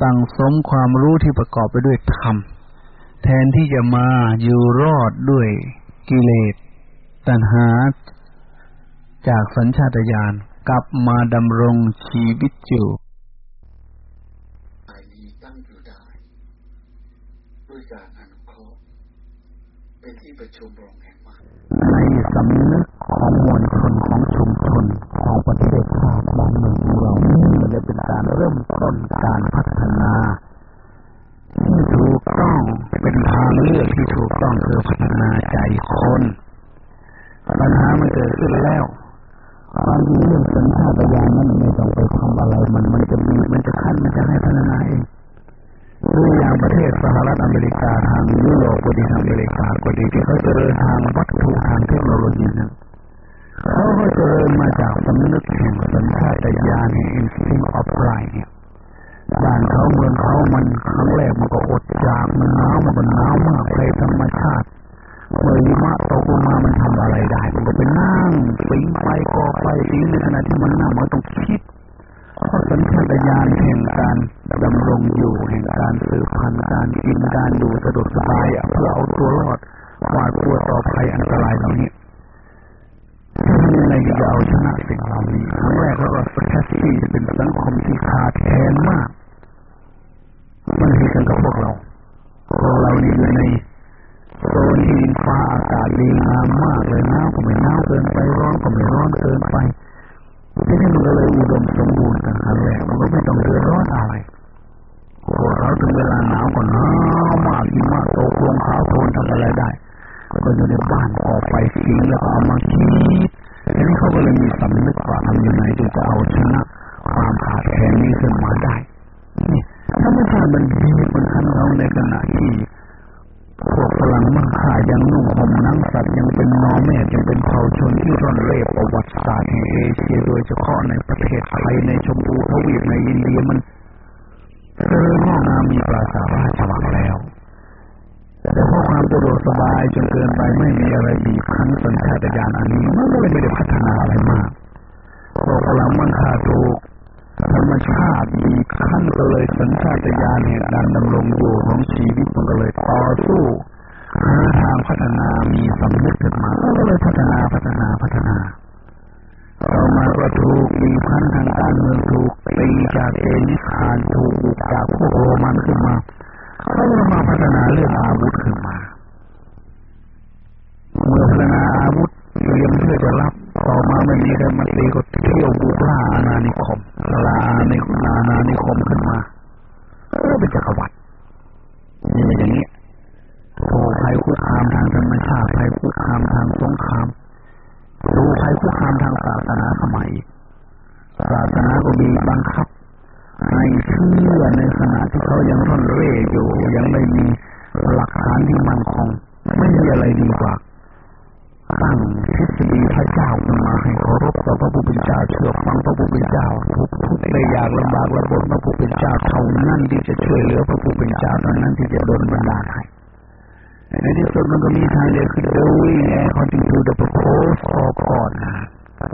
สั่งสมความรู้ที่ประกอบไปด้วยธรรม แทนที่จะมาอยู่รอดด้วยกิเลส ตัณหา จากสัญชาตญาณกลับมาดำรงชีวิตอยู่ เป็นที่ประชุมรองแห่งมาในสำนึกของมวลชนของชุมชนของประเทศชาติบ้านเมืองของเรานี่มันจะเป็นการเริ่มต้นการพัฒนาที่ถูกต้องเป็นทางเลือกที่ถูกต้องคือพัฒนาใจคนปัญหามันเกิดขึ้นแล้วความจริงเรื่องสัญชาตญาณนั้นไม่ต้องไปทำอะไรมันมันจะมีมันจะขั้นมันจะให้พัฒนาเอง ดูอย่างประเทศสหรัฐอเมริกาทางยุโรปก็ดีทางอเมริกาก็ดีที่เขาเจริญทางวัตถุทางเทคโนโลยีนั้นเขาก็เจริญมาจากสำนึกแห่งสัญชาตญาณแห่ง instinct of pride เนี่ยบ้านเขาเมืองเขามันครั้งแรกมันก็อดจากมันหนาวมันก็หนาวมากเลยธรรมชาติเมื่อหิมะตกลงมามันทำอะไรได้ มันก็ไปนั่งปิงไปก่อไฟปิงในขณะที่มันนั่งมันต้องคิด เพราะสัญชาตญาณแห่งการดำรงอยู่แห่งการสืบพันธุ์การกินการดูสะดวกสบายเพื่อเอาตัวรอดหวาดกลัวต่อภัยอันตรายเหล่านี้ในที่จะเอาชนะสิ่งเหล่านี้ครั้งแรกเราก็สแคสซี่จะเป็นสังคมที่ขาดแคลนมาก มันเหตุกันกับพวกเราพวกเรานี่อยู่ในโซนที่ฟ้าอากาศดีงามมากเลยนะก็ไม่หนาวเกินไปร้อนก็ไม่ร้อนเกินไป ที่นี่มันก็เลยอุดมสมบูรณ์กันครั้งแรกมันก็ไม่ต้องเดือดร้อนอะไรพวกเราถึงเวลาหนาวก็หนาวมากหิมะตกลงขาวโพลนทำอะไรได้ ก็อยู่ในบ้านออกไปทิ้งแล้วเอามาคิดทีนี้เขาก็เลยมีสำนึกว่าทำยังไงถึงจะเอาชนะความขาดแคลนนี้ขึ้นมาได้นี่ธรรมชาติมันดีมันทันเราในขณะที่ ฝรั่งมังค่ายังนุ่งห่มนังสัตว์ยังเป็นนอแม่ยังเป็นเผ่าชนที่ร่อนเร่ประวัติศาสตร์แห่งเอเชียโดยเฉพาะในประเทศไทยในชมพูทวีปในอินเดียมันเจริญงอกงามมีปราสาทราชวังแล้วแต่เพราะความสะดวกสบายจนเกินไปไม่มีอะไรบีบคั้นสัญชาตญาณอันนี้มันก็เลยไม่ได้พัฒนาอะไรมากพวกฝรั่งมังค่าถูกธรรมชาติมีขั้นก็เลยสัญชาตญาณแห่งการดำรงอยู่ของชีวิตมันก็เลยต่อสู้ พัฒนามีสำนึกขึ้นมาก็เลยพัฒนาพัฒนาพัฒนาต่อมาก็ถูกมีพันทางการเมืองถูกตีจากเอลิคานถูกจากพวกโรมันขึ้นมาเขาก็มาพัฒนาเรื่องอาวุธขึ้นมาเมื่อพัฒนาอาวุธเตรียมเพื่อจะรับต่อมาไม่มีใครมาตีก็เที่ยวบุกล่าอาณานิคมลาในอาณานิคมขึ้นมาเออเป็นจักรวรรดินี่อย่างนี้ โอ้ภัยคุกคามทางธรรมชาติภัยคุกคามทางสงครามดูภัยคุกคามทางศาสนาสมัยศาสนาก็มีบังคับให้เชื่อในขณะที่เขายังร่อนเร่อยู่ ยังไม่มีหลักฐานที่มั่นคงไม่มีอะไรดีกว่าตั้งทฤษฎีพระเจ้าขึ้นมาให้เคารพต่อพระผู้เป็นเจ้าเชื่อฟังพระผู้เป็นเจ้าทุกทุกได้ยากลำบากระบนพระผู้เป็นเจ้าเท่านั้นที่จะช่วยเหลือพระผู้เป็นเจ้าเท่านั้นที่จะโดนบันดาลให้ ในที่สุดมันก็มีทางเดียวคือ doing according to the purpose of God นะ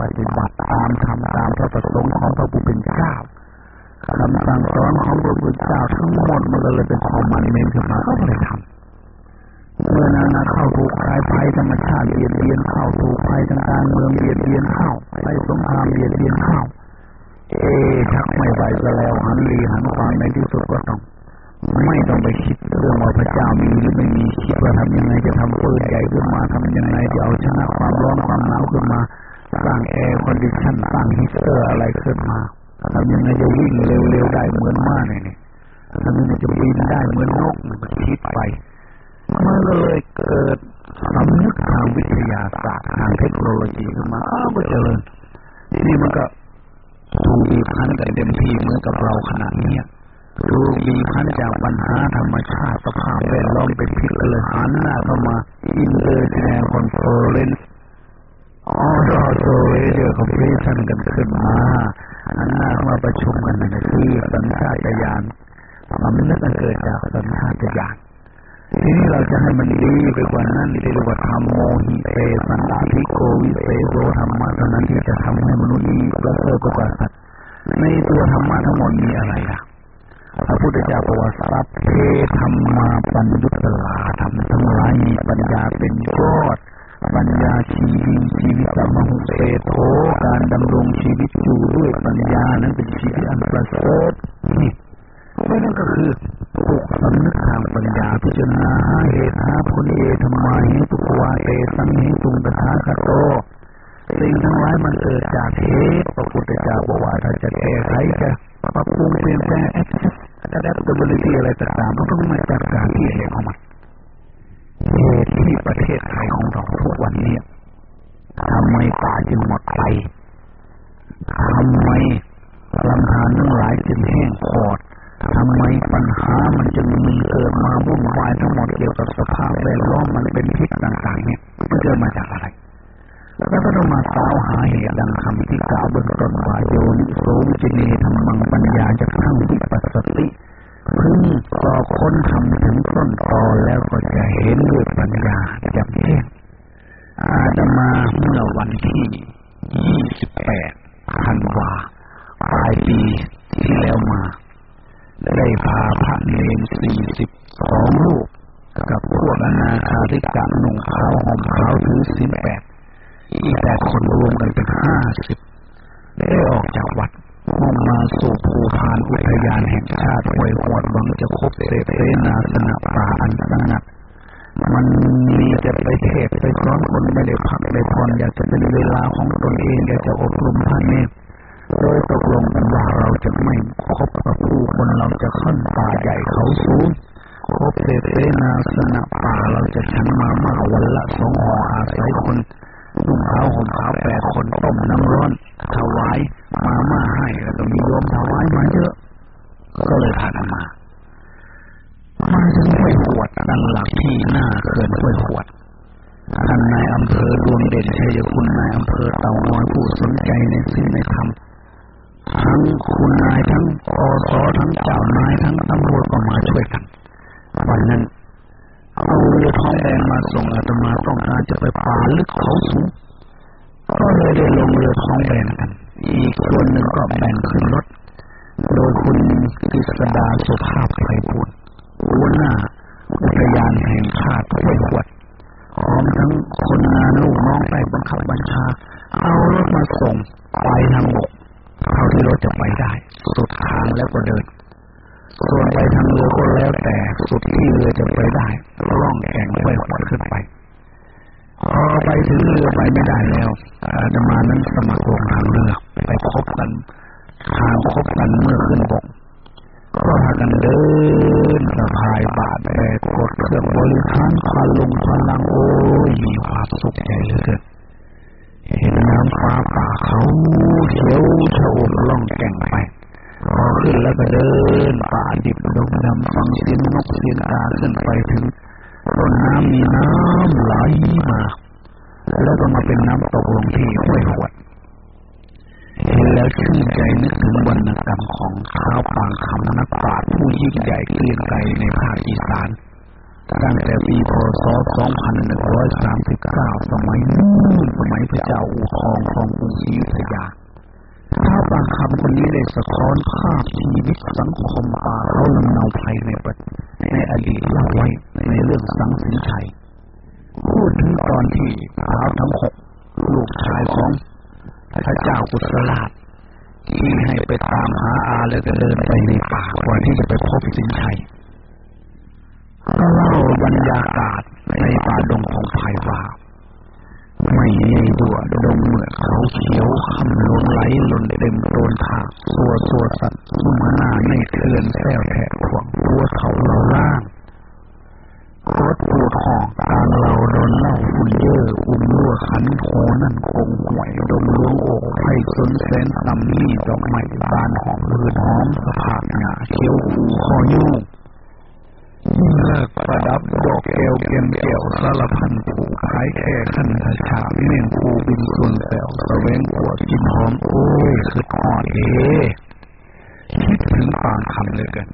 ปฏิบัติตามทำตามพระประสงค์ของพระผู้เป็นเจ้าคำสั่งสอนของพระพุทธเจ้าทั้งหมดมันก็เลยเป็นความมันเมนขึ้นมาก็เลยทำเมื่อนานาเข้าถูกสายภัยธรรมชาติเบียดเบียนเข้าถูกภัยทางการเมืองเบียดเบียนเข้าภัยสงครามเบียดเบียนเข้าเอ๊ชักไม่ไหวแล้วหันลีหันฟังในที่สุดก็ ไม่ต้องไปคิดเรื่องว่าพระเจ้ามีหรือไม่มีคิดว่าทำยังไงจะทำปืนใหญ่ขึ้นมาทำยังไงจะเอาชนะความร้อนความหนาวขึ้นมาสร้าง air condition สร้างฮีเตอร์อะไรขึ้นมาทำยังไงจะวิ่งเร็วๆได้เหมือนม้าเนี่ยทำยังไงจะบินได้เหมือนนกมันคิดไปมันก็เลยเกิดสำนึกทางวิทยาศาสตร์ทางเทคโนโลยีขึ้นมาอ้าวก็เจริญทีนี้มันก็ถูบีพันกันเต็มที่เหมือนกับเราขนาดนี้ ถูกบีบคั้นจากปัญหาธรรมชาติสภาพแวดล้อมเป็นพิษเลยหันหน้าเข้ามาอินเตอร์แนลคอนเฟอเรนซ์ออโตโตเรเดียคอมเพลชันกันขึ้นมาหันหน้ามาประชุมกันนั่นคือสัญชาตญาณสำนึกเกิดจากสัญชาตญาณทีนี้เราจะให้มันดีไปกว่านั้นเรียกว่าธรรมโมหิเตสันติโกวิเศษโสธรรมะเท่านั้นที่จะทำให้มนุษย์ดีประเสริฐกว่าสัตว์ในตัวธรรมะทั้งหมดมีอะไรล่ะ พระพุทธเจ้าบอกว่าสัพเพธรรมาปัญญุตลาธรรมทั้งหลายมีปัญญาเป็นยอดปัญญาชีวิตชีวิตสมหุเตโทการดำรงชีวิตอยู่ด้วยปัญญานั้นเป็นชีวิตอันประเสริฐนี่นั่นก็คือปลุกสำนึกทางปัญญาพิจารณาเหตุหาผลเอธรรมาหิตุวาเตสังหิตุงตถาคโตสิ่งทั้งหลายมันเกิดจากเหตุพระพุทธเจ้าบอกว่าถ้าจะแก้ไขจะปรับปรุงเปลี่ยนแปลง adaptability อะไรต่างๆมันต้องมาจากการที่เหตุของมันเหตุที่ประเทศไทยของเราทุกวันนี้ทำไมป่าจึงหมดไปทำไมลำธารทั้งหลายจึงแห้งขอดทำไมปัญหามันจึงมีเกิดมาวุ่นวายทั้งหมดเกี่ยวกับสภาพแวดล้อมมันเป็นพิษต่างๆเนี่ยมันเกิดมาจากอะไร แล้วก็ต้องมาสาวหาเหตุดังคำที่กล่าวเบื้องต้นว่าโยนิโสวิจิเนธรรมังปัญญาจะทั้งวิปัสสติพึ่งต่อค้นทำถึงต้นตอแล้วก็จะเห็นด้วยปัญญาจ่มแจ้งอาตมาเมื่อวันที่ยี่สิบแปดธันวาปลายปีที่แล้วมา ได้พาพระเนรสี่สิบสองลูกกับพวกอนาคาริกะหนุ่งขาวห่มขาวถือสิบแปด อีกแปดคนรวมกันเป็นห้าสิบได้ออกจากวัดมุ่งมาสู่ภูพานอุทยานแห่งชาติห้วยหวดหวังจะพบเสเพนาสนะป่าอันสงัดมันมีจะไปเทศไปสอนคนไม่ได้พักได้พรอยากจะเป็นเวลาของตนเองอยากจะอบรมพระเนรโดยตกลงกันว่าเราจะไม่คบกับผู้คนเราจะขึ้นป่าใหญ่เขาสูงคบเสเพนาสนะป่าเราจะฉันมามาวันละสองหออาศัยคน นุ่งขาวห่มขาวแปดคนต้มน้ำร้อนถวายมาม่าให้แล้วก็มีโยมถวายมาเยอะ ก็เลยพากันมามาถึงห้วยขวดตั้งหลักที่หน้าเขื่อนห้วยขวดท่านนายอำเภอดวงเด่นชัยคุณนายอำเภอเต่าน้อยผู้สนใจในสิ่งในธรรมทั้งคุณนายทั้งอสทั้งเจ้านายทั้งตำรวจก็มาช่วยกันวันนั้น เอาเรือท้องแดงมาส่งอาตมาต้องการจะไปป่าลึกเขาสูงก็เลยได้ลงเรือท้องแบนกัน อีกคนหนึ่งก็แบ่งขึ้นรถ โดยคุณกฤษดาสุภาพไพบูลหัวหน้าอุทยานแห่งชาติห้วยขวดพร้อมทั้งคนงานลูกน้องใต้บังคับบัญชา เอารถมาส่งไปทางบกเท่าที่รถจะไปได้ สุดทางแล้วก็เดิน ส่วนไปทางเรือก็แล้วแต่สุดที่เรือจะไปได้ล่องแข่งห้วยขวดขึ้นไปพอไปถึงเรือไปไม่ได้แล้วอาตมานั้นสมัครลงทางเรือไปคบกันทางคบกันเมื่อขึ้นบกก็พากันเดินสะพายบาดแบกกดเครื่องบริหารพาลงพลังโอ้ยมีความสุขใจเหลือเกินเห็นน้ำฟ้าป่าเขาเขียวชอุ่มล่องแก่งไป ขึ้นแล้วก็เดินป่าดิบดงดำฟังเสียงนกเสียงกาขึ้นไปถึงต้นน้ำมีน้ำไหลมาแล้วก็มาเป็นน้ำตกลงที่ห้วยขวดเห็นแล้วชื่นใจนึกถึงวรรณกรรมของข้าวปางคำนักปราชญ์ผู้ยิ่งใหญ่เกรียงไกรในภาคอีสานตั้งแต่ปีพศ 2139 สมัยนู้นสมัยพระเจ้าอู่ทองของกรุงศรีอยุธยา ข้าวปางคำคนนี้ได้สะท้อนภาพชีวิตสังคมป่าเขาลำเนาไพรในประในอดีตเล่าไว้ในเรื่องสังสินชัยพูดถึงตอนที่เท้าทั้งหกลูกชายของพระเจ้ากุศลาชที่ให้ไปตามหาอาเลยก็เดินไปในป่าก่อนที่จะไปพบสินชัยเล่าบรรยากาศในป่าดงของไผ่ว่า ไม่ใช่ดัวดงเหมือนเขาเขียวคำล้นไหลล้นเต็มโดนทางตัวตัวสัตว์มุ่งหน้าในเทือนแซวแทะขวงตัวเขาเราล่างรถปูดหองกลาเราโดนเล่าฝุ่นเยอะอุ้มรั่วขันโคนั่นคงหวยดมล้วงอกให้สนแสนตำนี่ดอกไม้บานหอมลื่นหอมสภาพหนาเขียวอูคอยุ่ง เลิกประดับดอกแก้วเกียมแก้วสารพันผูกขายแค่ขันทชาเม่นผูบินส่วนแซวสะเวงปวดกินหอมโอ้ยคือหอดเอคิดถึงปางคำเลยกัน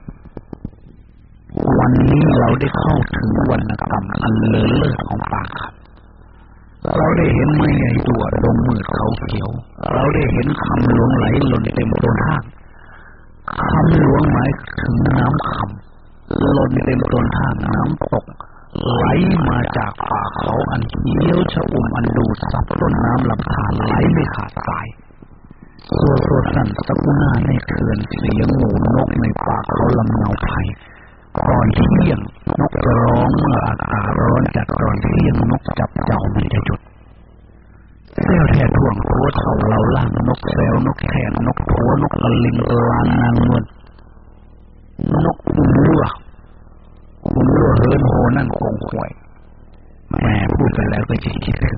วันนี้เราได้เข้าถึงวรรณกรรมอันเลอเลิศของปางคำเราได้เห็นไม่ใหญ่ตัวดงมืดเขาเขียว เราได้เห็นคำหลวงไหลหล่นเต็มต้นห้างคำหลวงหมายถึงน้ำคำ หล่นเต็มต้นหางน้ำตก ไหลมาจากป่าเขาอันเขียวชอุ่มอันดูสับต้นน้ำลำธารไหลไม่ขาดสายตัวตัวสั่นสกุณาในเขื่อนเสียงหมูนกในป่าเขาลำเนาไผ่ก่อนเที่ยงนกร้องเมื่ออากาศร้อนจัดก่อนเที่ยงนกจับเจ้าไม่ได้จุดเซลแทท่วงตัวเขาเราล่างนกแซวนกแขนนกทัวนกกระลิงลานนางนวล นกอุ้มเลืออุ้มเลือเฮินโหนั่นคงหวยแม่พูดไปแล้วก็จะคิดถึง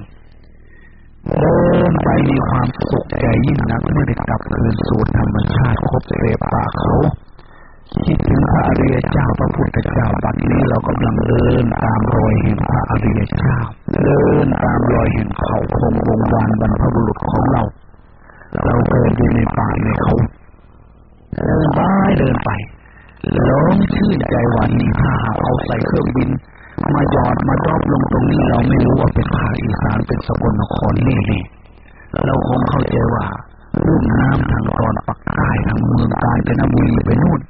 เดินไปมีความสุขใจยิ่งนักเมื่อได้กลับคืนสู่ธรรมชาติครบเสพป่าเขาคิดถึงพระอริยเจ้าพระพุทธเจ้าบัดนี้เรากำลังเดินตามรอยแห่งพระอริยเจ้าเดินตามรอยแห่งเขาพงวงวานบรรพบุรุษของเรา เราเดินอยู่ในป่าในเขาเดินไปเดินไป ร้องชื่นใจวันนี้ถ้าเอาใส่เครื่องบิน มาหยอดมาดรอปลงตรงนี้เราไม่รู้ว่าเป็นภาคอีสานเป็นสกลนครนี่นี่เราคงเข้าใจว่าลุ่มน้ำทางตอนปักใต้ทางเมืองกาญจนบุรีไปนู่น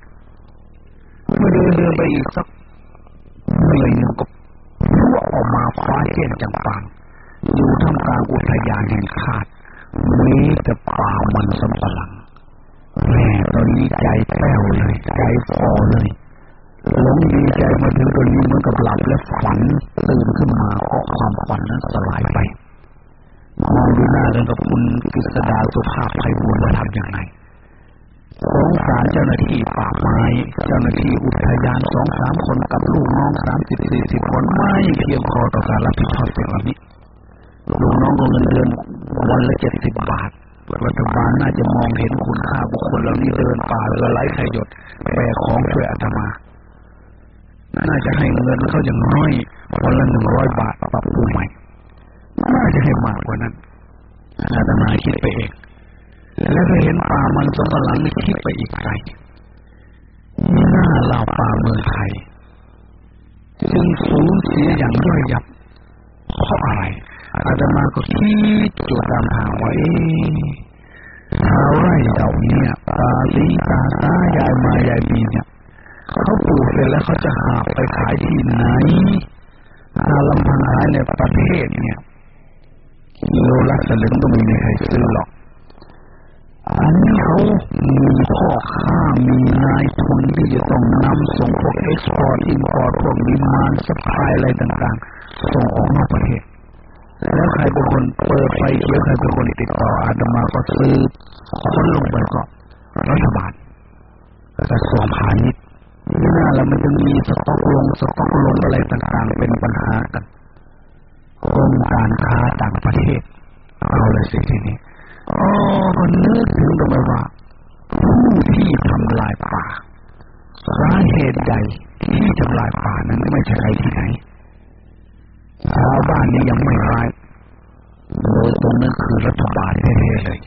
เมื่อเดินเดินไปอีกสักเหน่อยหนึ่งก็รั่วออกมาฟ้าเจ่นจังปังอยู่ท่ามกลางอุทยานแห่งชาติมีแต่ป่ามันสำปะหลัง แม่ตอนนี้ใจแป้วเลยใจฟอเลยหลงดีใจมาถึงตอนนี้เหมือนกับหลับและฝันตื่นขึ้นมาเพราะความฝันนั้นสลายไปมองดูหน้ากันกับคุณกิษดาสุภาพไพบูลย์ทำอย่างไรสงสารเจ้าหน้าที่ป่าไม้เจ้าหน้าที่อุทยานสองสามคนกับลูกน้องสามสิบสี่สิบคนไม่เพียงพอต่อการรับผิดชอบสิ่งเหล่านี้ลูกน้องก็เงินเดือนวันละเจ็ดสิบบาท รัฐบาลน่าจะมองเห็นคุณค่าบุคคลเหล่านี้เดินป่าเรือไหลไขหยดแบกของช่วยอาตมา น่าจะให้เงินเขาอย่างน้อยวันละหนึ่งร้อยบาทปรับปรุงใหม่ น่าจะให้มากกว่านั้นอาตมาคิดไปเอง แล้วก็เห็นป่ามันสมบัติคิดไปอีกไกลมีหน้าเราป่าเมืองไทยจึงสูญเสียอย่างย่อยยับเพราะอะไร อาตมาก็คิดจุดตามทางไว้ชาวไร่เหล่านี้ตาลีตาตายายมายายมีเนี่ยเขาปลูกเสร็จแล้วเขาจะหาไปขายที่ไหนถ้าลำพังขายในประเทศเนี่ยกิโลละสลึงก็ไม่มีใครซื้อหรอกอันนี้เขามีพ่อค้ามีนายทุนที่จะต้องนำส่งพวก export import พวก demand supply อะไรต่างๆ ส่งออกนอกประเทศ แล้วใครเป็นคนเปิดไฟเขียวใครเป็นคนติดต่ออาตมาก็สืบค้นลงไปก็รัฐบาลกระทรวงพาณิชย์นี่น่าแล้วมันจะมีสต็อกลงสต็อกลงอะไรต่างๆเป็นปัญหากันกรมการค้าต่างประเทศเอาเลยสิทีนี้อ๋อคนนึกถึงตรงว่าผู้ที่ทำลายป่าสาเหตุใดที่ทำลายป่านั้นไม่ใช่ใครที่ไหน ชาวบ้านนี้ยังไม่ร้ายโดยตรงนั้นคือรัฐบาลแท้ๆเลย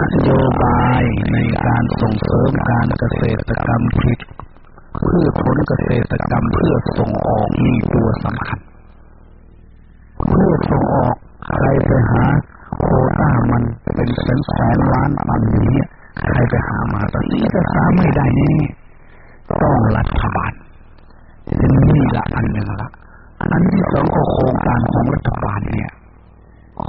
นโยบายในการส่งเสริมการเกษตรกรรมผลิตเพื่อผลเกษตรกรรมเพื่อส่งออกมีตัวสำคัญเพื่อส่งออกใครไปหาโคต้ามันเป็นแสนแสนล้านมันนี้ใครไปหามาตอนนี้จะสาไม่ได้แน่ต้องรัฐบาลนี่ละอันหนึ่งละ อันที่สองก็โครงการของรัฐบาลเนี่ย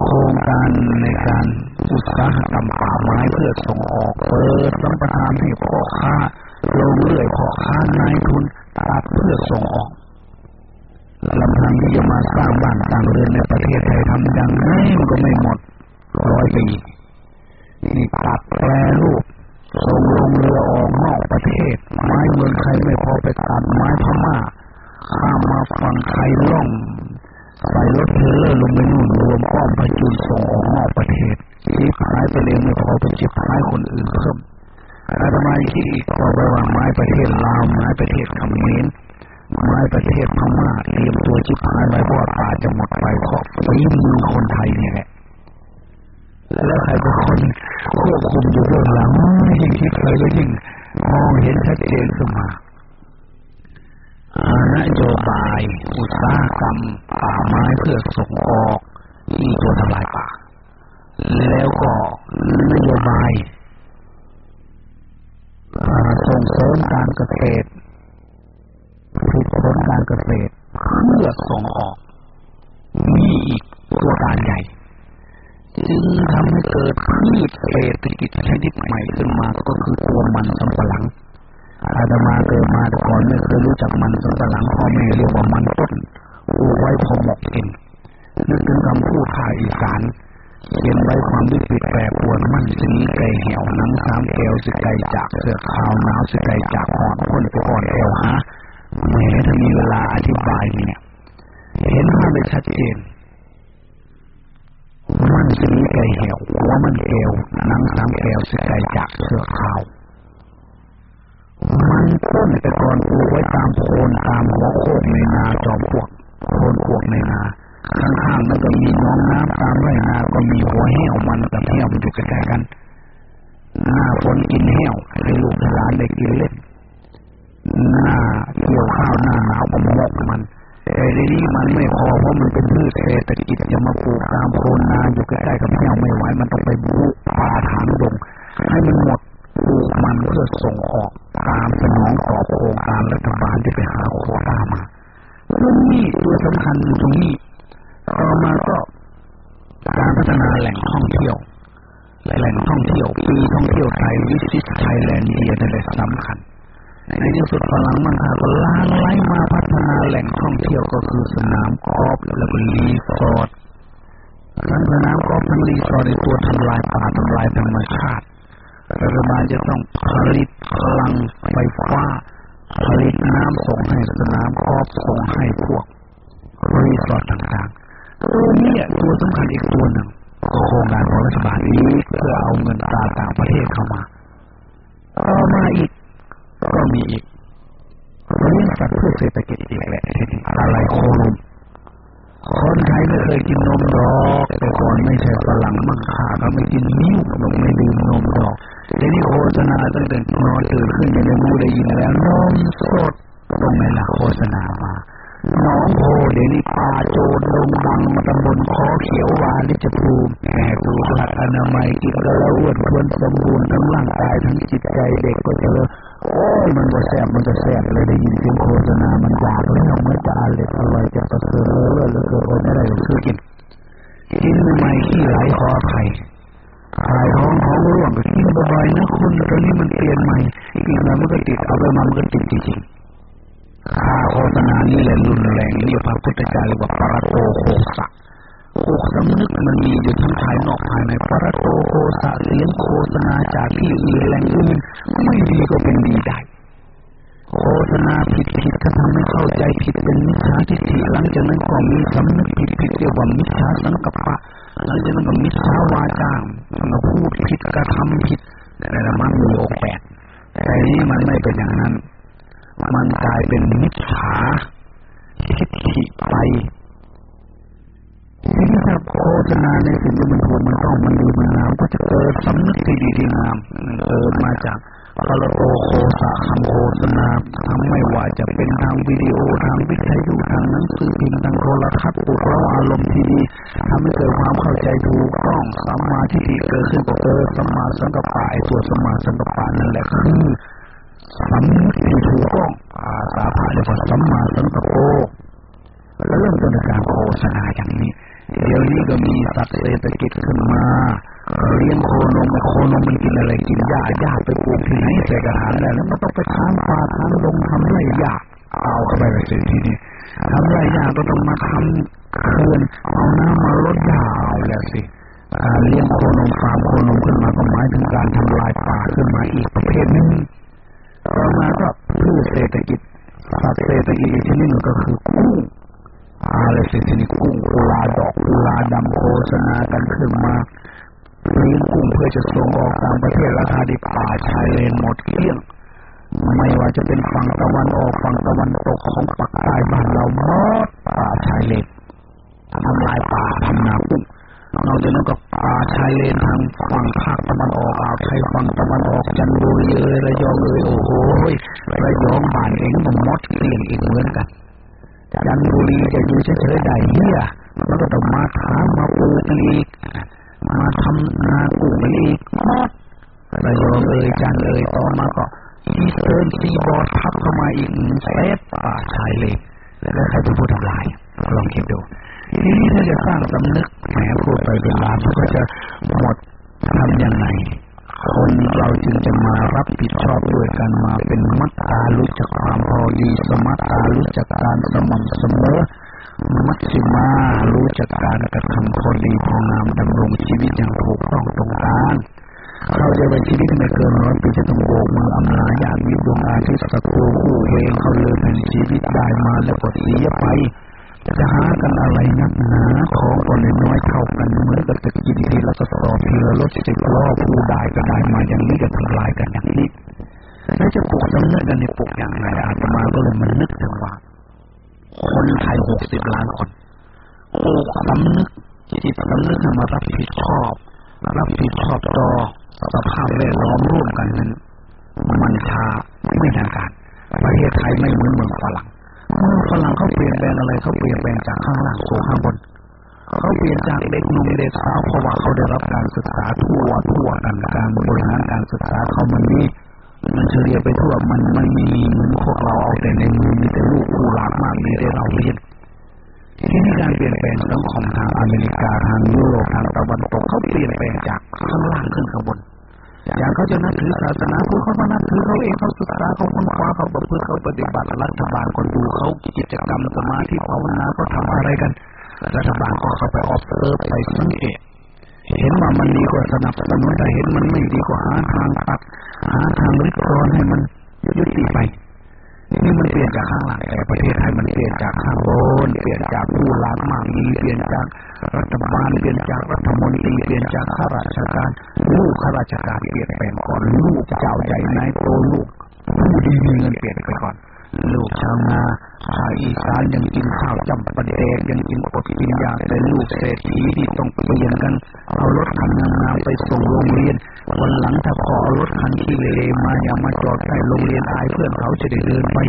โครงการในการอุตสาหกรรมป่าไม้เพื่อส่งออกเปิดสัมประทานให้พ่อค้าลงเรื่อยพ่อค้านายทุนตัดเพื่อส่งออกลำพังที่จะมาสร้างบ้านสร้างเรือนในประเทศไทยทำยังไงมันก็ไม่หมดร้อยปีนี่ตัดแปรรูปส่งลงเรือออกนอกประเทศ ไม้เมืองไทยไม่พอไปตัดไม้พม่า ข้ามาฝั่งไทยล่องใส่รถเทเลอร์ลงไปนู่นรวมอ้อมไปจุนส่งออกนอกประเทศจีบหายไปเองไม่พอไปจีบหายคนอื่นเพิ่มอาตมาคิดอีกก็ไปว่าไม้ประเทศลาวไม้ประเทศเขมรไม้ประเทศพม่าเตรียมตัวจีบหายไปเพราะป่าจะหมดไปเพราะฝีมือคนไทยเนี่ยแหละแล้วใครเป็นคนควบคุมอยู่เบื้องหลังยิ่งคิดเลยก็ยิ่งมองเห็นชัดเจนขึ้นมา นโยบาย อุตสาหกรรมป่าไม้เพื่อส่งออกที่ตัวทำลายป่า แล้วก็นโยบายส่งเสริมการเกษตรผลิตผลการเกษตรเพื่อส่งออกมีอีกตัวการใหญ่จึงทำให้เกิดพืชเศรษฐกิจชนิดใหม่ขึ้นมาก็คือตัวมันสำปะหลัง อาตมาเกิดมาแต่ก่อนไม่เคยรู้จักมันสำปะหลังพ่อแม่เรียกว่ามันต้นอูไว้พอหมกกินนึกถึงคำพูดภาอีสานเขียนไว้ความวิปริตแปรปวนมั่นสีไก่เหี่ยวนังสามแก้วสิไก่จากเสือขาวหนาวสิไก่จากหอนคนไปอ่อนแอวฮะแม้ถ้ามีเวลาอธิบายเนี่ย เห็นภาพได้ชัดเจนมันสีไก่เหี่ยวหัวมันแก้วนังสามแก้วสิไก่จากเสือขาว มันต้นแต่ก่อนปลูกไว้ตามโคนตามหัวโคกในนาจอมพวกโคนพวกในนาข้างๆมันก็มีน้องน้ำตามไร่นาก็มีหัวแห้วมันกับแห้วมันอยู่ใกล้ๆกันหน้าฝนกินแห้วให้ลูกหลานได้กินเล่นหน้าเกี่ยวข้าวหน้าหนาวก็มกมันแต่ทีนี้มันไม่พอเพราะมันเป็นพืชเศรษฐกิจจะมาปลูกตามโคนนาอยู่ใกล้ๆกับแห้วไม่ไหวมันต้องไปบุกป่าถางดงให้มันหมด ปลูกมันเพื่อส่งออกตามสนองต่อโครงการรัฐบาลที่ไปหาโควต้ามาเรื่องนี้ตัวสำคัญอยู่ตรงนี้ต่อมาก็การพัฒนาแหล่งท่องเที่ยวแหล่งท่องเที่ยวปีท่องเที่ยวไทย Visit Thailand Year นั่นแหละสำคัญในที่สุดฝรั่งมันหาก็หลั่งไหลมาพัฒนาแหล่งท่องเที่ยวก็คือสนามกอล์ฟแล้วก็รีสอร์ทสนามกอล์ฟทั้งรีสอร์ทในตัวทำลายป่าทำลายธรรมชาติ รัฐบาลจะต้องผลิตพลังไฟฟ้าผลิตน้ำส่งให้สนามกอล์ฟส่งให้พวกรีสอร์ทต่างๆตัวนี้ตัวสำคัญอีกตัวหนึ่งก็โครงการของรัฐบาลนี้เพื่อเอาเงินตราต่างประเทศเข้ามาต่อมาอีกก็มีอีกเรื่องสัตว์เพื่อเศรษฐกิจอีกแหละอะไรโคลุมคนไทยไม่เคยกินนมดอกแต่ก่อนไม่ใช่ฝรั่งมังค่าก็ไม่กินนิ้วก็ไม่ดื่มนมดอก เดี๋ยวนี้โฆษณาตั้งแต่นอนตื่นขึ้นยังไม่รู้ได้ยินแล้วนมสดตรงไหนล่ะโฆษณามาน้องโพเดี๋ยวนี้ป่าโจรลงดังมาตำบลคอเขียววาลิจภูมิแห่ดูหลักอนามัยกินก็แล้วอ้วนทวนสมบูรณ์ทั้งร่างกายทั้งจิตใจเด็กก็จอโอ้ยมันก็แสบมันก็แสบเลยได้ยินเสียงโฆษณามันอยากแล้วมันจะอร่อยอร่อยจะประเสริฐเลยเลยเลยเลยไม่ได้ก็คือกินกินใหม่ขี้ไหลคอไข่ ถ่ายท้องท้องร่วงก็กินบ่อยๆนะคุณตอนนี้มันเปลี่ยนใหม่กินแล้วมันก็ติดเอาไปมันก็ติดจริงๆข้าโฆษณานี่แหละรุนแรงนี่พระพุทธเจ้าเรียกว่าปรตโตโคสะโคสำนึกมันมีอยู่ทั้งภายนอกภายในปรตโตโคสะเสียงโฆษณาจากที่อื่นแหล่งอื่นไม่ดีก็เป็นดีได้โฆษณาผิดผิดก็ทำให้เข้าใจผิดเป็นมิจฉาทิฏฐิหลังจากนั้นก็มีสำนึกผิดผิดเรียกว่ามิจฉาสังกัปปะ หลังจากนั้นก็มิจฉาวาจามันก็พูดผิดกระทำผิดแต่ละมันมีองแปดแต่นี้มันไม่เป็นอย่างนั้น มันกลายเป็นมิจฉาทิฏฐิไปทีนี้ถ้าโฆษณาในสิ่งที่มันถูกมันต้องมันดีมันงามก็จะเกิดสำนึกที่ดีที่งามเกิดมาจากพระโตโค สะคำโฆษณาทำไม่ว่าจะเป็นทางวิดีโอทางวิทยุทางหนังสือพิมพ์ทางโทรทัศน์ปลุกเราอารมณ์ที่ดีทำให้เกิดความเข้าใจถูกต้องสัมมาทิฏฐิเกิดขึ้นก็เกิดสัมมาสังกัปปะไอตัวสัมมาสังกัปปะนั่นแหละคือสำนึกที่ถูกต้องอาสาพาเรียกว่าสัมมาสังกัปโปแล้วเริ่มต้นการโฆษณาอย่างนี้ เดี๋ยวนี้ก็มีสัตว์เศรษฐกิจขึ้นมา เลี้ยงโคนมโคนมมันกินอะไรกินหญ้าหญ้าไปปลูกที่ไหนใส่กระถางได้แล้วมันต้องไปทางป่าทางดงทำไรหญ้าเอาเข้าไปเลยทีนี้ทำไรหญ้าก็ต้องมาทำเขื่อนเอาน้ำมาลดหญ้าเอาแล้วสิเลี้ยงโคนมฟาร์มโคนมขึ้นมาก็หมายถึงการทำลายป่าขึ้นมาอีกประเภทหนึ่งต่อมาก็พืชเศรษฐกิจสัตว์เศรษฐกิจที่นี่มันก็คือกุ้งอะไรสิทีนี้กุ้งกุลาดอกกุลาดำโฆษณากันขึ้นมา เลี้ยงกุ้งเพื่อจะส่งออกต่างประเทศราคาดีป่าชายเลนหมดเกลี้ยงไม่ว่าจะเป็นฝั่งตะวันออกฝั่งตะวันตกของปักใต้บ้านเราหมดป่าชายเลนทำลายป่าทำนากุ้งนอกจากนั้นก็ป่าชายเลนทางฝั่งภาคตะวันออกอ่าวไทยฝั่งตะวันออกจันทบุรีเอ้ยระยองเอ้ยโอ้โหระยองบ้านเองมันมดเกลี้ยงอีกเหมือนกันจันทบุรีจะอยู่เฉยๆได้เหี้ยมันก็ต้องมาถามมาปูกันอีก มาทำนากุ้งอีกมดระยองเอ้ยจันเอ้ยต่อมาก็อีเทิร์นซีบอร์ทับเข้ามาอีกเซตป่าชายเลนแล้วใครเป็นผู้ทำลายลองคิดดูทีนี้ถ้าจะสร้างสำนึกแหมพูดไปเป็นลานมันก็จะหมดทำยังไงคนเราจึงจะมารับผิดชอบด้วยกันมาเป็นมัตตารู้จักความพอดีสมัตตารู้จักการสม่ำเสมอ มัชฌิมารู้จักการกระทำพอดีพองามดำรงชีวิตอย่างถูกต้องตรงกางเขาจะเป็นชีวิตไม่เกินร้อยปีจะต้องโบกมืออำลาญาติมิตรดวงอาทิตย์สักครู่คู่เวรเขาเลยเป็นชีวิตได้มาแล้วก็เสียไปจะหากันอะไรนักหนาของคนน้อยเท่ากันเหมือนกับจะกินทีละกระสอบทีละรถสิบล้อผู้ได้ก็ได้มาอย่างนี้ก็ทำลายกันอย่างนี้แล้วจะปลุกสำนึกกันในปลุกอย่างไรอาตมาก็เลยมันนึกถึงว่า คนไทยหกสิบล้านคนปลูกสำนึกจิตสำนึกมารับผิดชอบ รับผิดชอบต่อสภาพแวดล้อมร่วมกันนั้นมันช้าไม่ทางการประเทศไทยไม่เหมือนเมืองฝรั่งเมืองฝรั่งเขาเปลี่ยนแปลงอะไรเขาเปลี่ยนแปลงจากข้างล่างสู่ข้างบนเขาเปลี่ยนจากเด็กหนุ่มเด็กสาวเพราะว่าเขาได้รับการศึกษาทั่วทั่วกันการบริหารการศึกษาเขามันมี มันเฉลี่ยไปทั่วมันมันมีเหมือนพวกเราเอาแต่ในมือมีแต่ลูกผู้หลากมากมีแต่เราเรียนที่นี่การเปลี่ยนแปลงสังคมทางอเมริกาทางยุโรปทางตะวันตกเขาเปลี่ยนแปลงจากข้างล่างขึ้นข้างบนอย่างเขาจะนับถือศาสนาพุทธเขามานับถือเขาเองเขาศึกษาเขาค้นคว้าเขาประพฤติเขาปฏิบัติรัฐบาลก็ดูเขากิจกรรมสมาธิภาวนาเขาทำอะไรกันรัฐบาลก็เข้าไป observe ไปสังเกต เห็นว่ามันดีกว่าสนับสนุนแต่เห็นมันไม่ดีกว่าหาทางตัดหาทางริดรอนให้มันยุติไปนี่มันเปลี่ยนจากข้างหลังแต่ประเทศไทยมันเปลี่ยนจากข้างบนเปลี่ยนจากผู้หลักมากมีเปลี่ยนจากรัฐบาลเปลี่ยนจากรัฐมนตรีเปลี่ยนจากข้าราชการลูกข้าราชการเปลี่ยนแปก่อนลูกเจ้าใหญ่นายโตลูกผู้ดีมีเงินเปลี่ยนไปก่อน ลูกชาวนาภาคอีสานยังกินข้าวจำปาเดกยังกินอดกินยาแต่ลูกเศรษฐีที่ต้องเปลี่ยนกัน เอารถคันงามไปส่งโรงเรียน วันหลังถ้าพอเอารถคันที่เลมาอย่ามาจอดใกล้โรงเรียนอายเพื่อนเขาจะได้เดินไป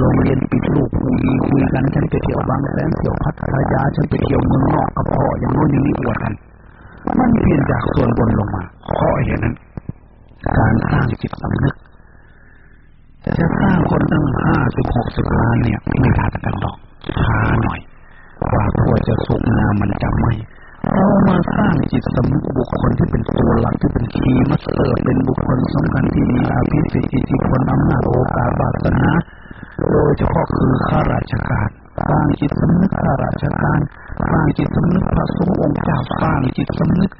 โรงเรียนปิดลูกคุยคุยกันฉันไปเที่ยวบางแสนเที่ยวพัทยาฉันไปเที่ยวเมืองนอกกับพ่ออย่างโน้นอย่างนี้อวดกัน มันเปลี่ยนจากส่วนบนลงมาเพราะเหตุนั้น การสร้างจิตสำนึก จะสร้างคนตั้งห้าสิบหกสิบล้านเนี่ย ไม่ทันกันหรอกช้าหน่อยกว่าตัวจะสุกงามมันจะไม่เรามาสร้างจิตสำนึกบุคคลที่เป็นตัวหลักที่เป็นคีย์มาเสริมเป็นบุคคลสำคัญที่มีอภิสิทธิ์อิทธิพลอำนาจโอกาสวาสนาโดยเฉพาะคือข้าราชการสร้างจิตสำนึกข้าราชการสร้างจิตสำนึกพระสงฆ์องค์เจ้าสร้างจิตสำนึก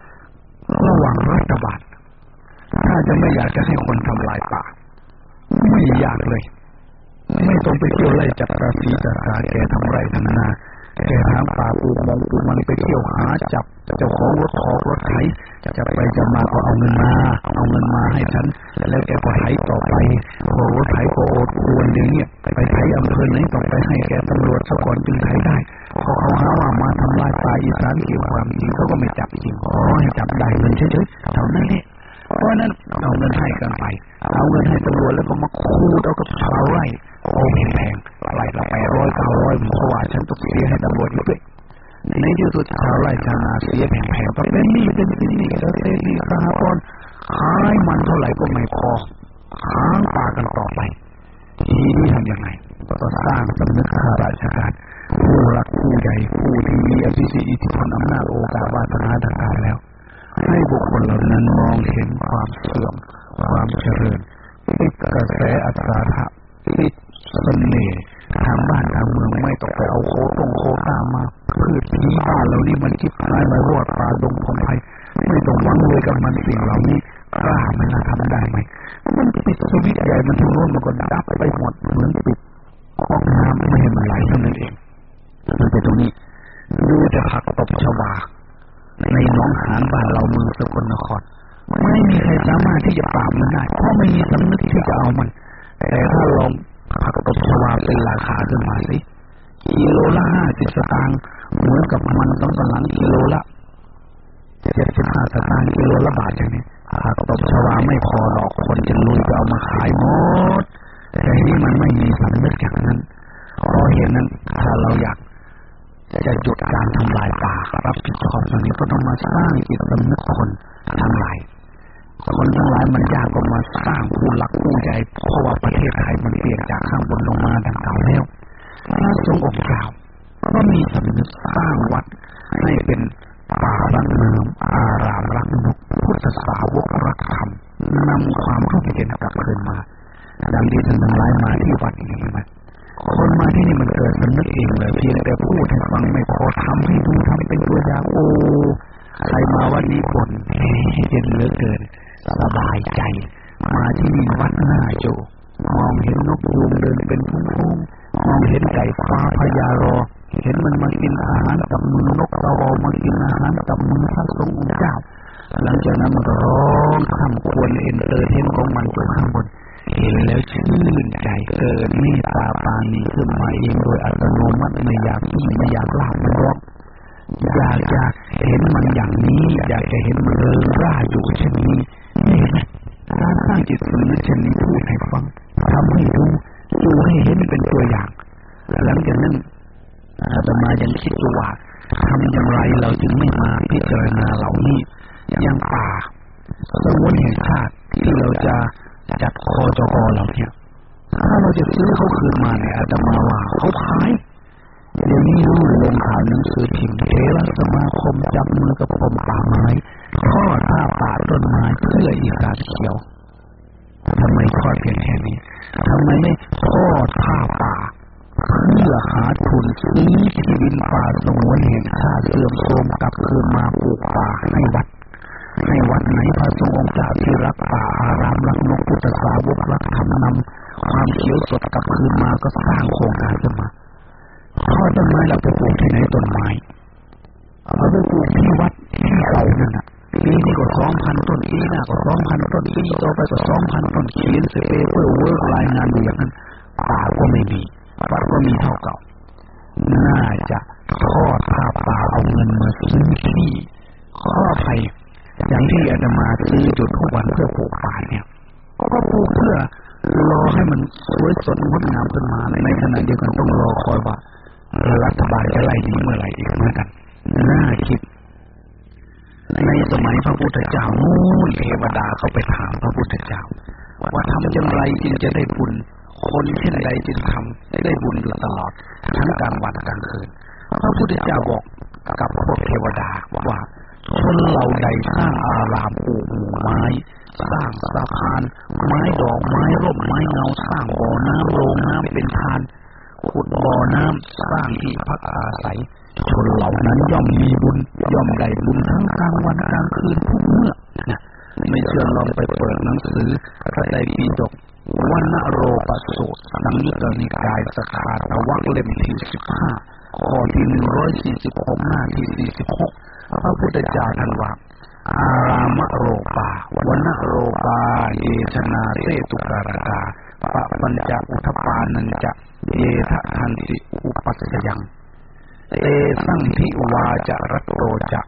ระหว่างรัฐบาลถ้าจะไม่อยากจะให้คนทำลายป่า ไม่อยากเลย ไม่ต้องไปเที่ยวไล่จับราศีจับราแกทำไรทำนาแกทาป่าปูมองปูมันไปเที่ยวหาจับเจ้าของรถขอรถไถจะไปจะมาก็เอาเงินมา เอาเงินมาให้ฉันแล้วแกก็ไถต่อไปพอรถไถก็โอดควรอย่างเงี้ยไปไถอำเภอไหนต้องไปให้แกตำรวจสะก่อนจึงไถได้พอเขาหาว่ามาทำลายป่าอีสานเกี่ยวความจริงเขาก็ไม่จับจริงอ๋อให้จับได้เงินเฉยๆเท่านั้นเองเพราะนั้นเอาเงินให้กันไป เอาเงินให้ตำรวจแล้วก็มาคูเอากับชาวไร่โอ้แพงๆไร่ละแปดร้อยเก้าร้อยเพราะว่าฉันต้องเสียให้ตำรวจด้วยในที่สุดชาวไร่ชาวนาเสียแพงๆก็เป็นหนี้เป็นหนี้เกษตรดีสหกรณ์ขายมันเท่าไหร่ก็ไม่พอค้างปากันต่อไป ทีนี้ทำยังไงก็ต้องสร้างสำนึกข้าราชการผู้รักผู้ใหญ่ผู้ที่มีอภิสิทธิ์อิทธิพลอำนาจโอกาสวาสนาทางการแล้ว ให้บุคคลเหล่านั้นมองเห็นความเสื่อม ความเจริญปิดกระแสอัตราทะปิดเสน่ห์ทางบ้านทางเมืองไม่ต้องไปเอาโคตรงโคตามาพืชที่บ้านเรานี่มันคิดตายไปวอดป่าดงพงไพไม่ต้องหวังเลยกับมันสิ่งเหล่านี้กล้ามันะทำได้ไหมมันปิดสวิตใหญ่มันทั้งนู้นมันก็ดับไปหมดเหมือนปิดห้องน้ำไม่ให้มันไหลเท่านั้นเองมันเป็นตรงนี้ดูจะหักตบชวาในน้องหานบ้านเราเมืองสกลนคร ไม่มีใครสามารถที่จะปราบมันได้เพราะไม่มีสำนึกที่จะเอามัน แต่ถ้าลองผักตบชวาเป็นราคาขึ้นมาสิกิโลละห้าสิบสตางค์เหมือนกับมันต้องกำลังกิโลละเจ็ดสิบห้าสตางค์กิโลละบาทอย่างนี้ผักตบชวาไม่พอหรอกคนจะลุยจะเอามาขายหมดแต่ที่มันไม่มีสำนึกอย่างนั้นเพราะเหตุนั้นถ้าเราอยากจะหยุดการทำลายป่ารับผิดชอบตรงนี้ก็ต้องมาสร้างจิตสำนึกคนทั้งหลาย คนทั้งหลายมันยากก็มาสร้างผู้หลักผู้ใหญ่เพราะว่าประเทศไทยมันเปลี่ยนจากข้างบนลงมาดังกล่าวแล้วพระทรงองค์กล่าวก็มีสำนึกสร้างวัดให้เป็นป่ารักน้ำอารามรักนกพุทธสาวกรักธรรมนำความร่มเย็นกลับคืนมาดังที่ท่านทั้งหลายมาที่วัดนี้มันคนมาที่นี่มันเกิดสำนึกเองเลยเพียงแต่พูดให้ฟังไม่พอทำให้ดูทำเป็นตัวอย่างโอ้ใครมาวันนี้บ่นเย็นเหลือเกิน สบายใจ มาที่นี่วัดหน้าโจมองเห็นนกยูงเดินเป็นพุ่งๆมองเห็นไก่ฟ้าพญารอ เห็นมันมากินอาหารกับมือนกตะวอมากินอาหารกับมือพระสงฆ์เจ้า หลังจากนั้นมันร้องคร่ำครวญ entertain ของมันตัวข้างบนเห็นแล้วชื่นใจเกิดเมตตาปรานีขึ้นมาเองโดยอัตโนมัติไม่อยากที่ไม่อยากลาบรอก อยากจะเห็นมันอย่างนี้ อยากจะเห็นมันเริงร่าอยู่เช่นนี้นี่แหละการสร้างจิตสำนึกเช่นนี้พูดให้ฟังทำให้ดูดูให้เห็นเป็นตัวอย่าง หลังจากนั้นอาตมายังคิดว่าทำอย่างไรเราจึงไม่มาพิจารณาเหล่านี้ยังป่าสมุนแห่งชาติที่เราจะจัดคอจกเราเนี่ยถ้าเราจะซื้อเขาคืนมาเนี่ยอาตมาว่าเขาขาย เดี๋ยวนี้รู้ลงข่าวหนังสือพิมพ์เทวสมาคมจับมือกับกรมป่าไม้ข้อท่าป่าต้นไม้เพื่ออีสานเขียวทำไมข้อเพียงแค่นี้ทำไมไม่ทอดท่าป่าเพื่อหาทุนซื้อที่ดินป่าสงวนแห่งชาติเสื่อมโทรมกลับคืนมาปลูกป่าให้วัดให้วัดไหนพระสงฆ์องค์เจ้าที่รักป่าอารามรักนกพุทธสาวกรักธรรมนำความเขียวสดกลับคืนมาก็สร้างโครงการขึ้นมา ขอต้นไม้เราไปปลูกที่ไหนต้นไม้เราไปปลูกที่วัดที่เขานั่นน่ะปีนี้ก็สองพันต้นปีหน้าก็สองพันต้นปีต่อไปก็สองพันต้นเขียนเส paperwork รายงานอยู่อย่างนั้นป่าก็ไม่มีวัดก็มีเท่าเก่า น่าจะทอดผ้าป่าเอาเงินมาซื้อที่ข้อภัยอย่างที่อาตมาซื้อจุดทุกวันเพื่อปลูกป่าเนี่ยก็ปลูกเพื่อรอให้มันสวยสดงดงามขึ้นมาในขณะเดียวกันต้องรอคอยว่า รัฐบาลจะไล่นี้เมื่อไหร่อีกเหมือนกันน่าคิด ในสมัยพระพุทธเจ้านู่นเทวดาเขาไปถามพระพุทธเจ้า ว่าทำอย่างไรจึงจะได้บุญ คนเช่นใดจึงทำได้บุญอยู่ตลอด ทั้งกลางวันกลางคืนพระพุทธเจ้าบอกกับพวกเทวดาว่าคนเราใดสร้างอารามปลูกหมู่ไม้ สร้างสะพาน ไม้ดอกไม้ร่มไม้เงาสร้างบ่อน้ำโรงน้ำเป็นทาน ขุดบ่อน้ำสร้างที่พักอาศัยชนเหล่านั้นย่อมมีบุญย่อมได้บุญทั้งกลางวันกลางคืนทุกเมื่อนะไม่เชื่อลองไปเปิดหนังสือพระไตรปิฎกวันนโรปสูตรสังยุตตนิกายสขาตวักเล่มที่สิบห้าข้อที่หนึ่งร้อยสี่สิบหกหน้าที่สี่สิบหกพระพุทธเจ้าท่านว่าอารามโรปาวันนโรปาเยชนาเตตุการกาปะปัญจอุทปานันจะ เยทะทันติอุปัสยังเตสังทิวาจรัตโตจะ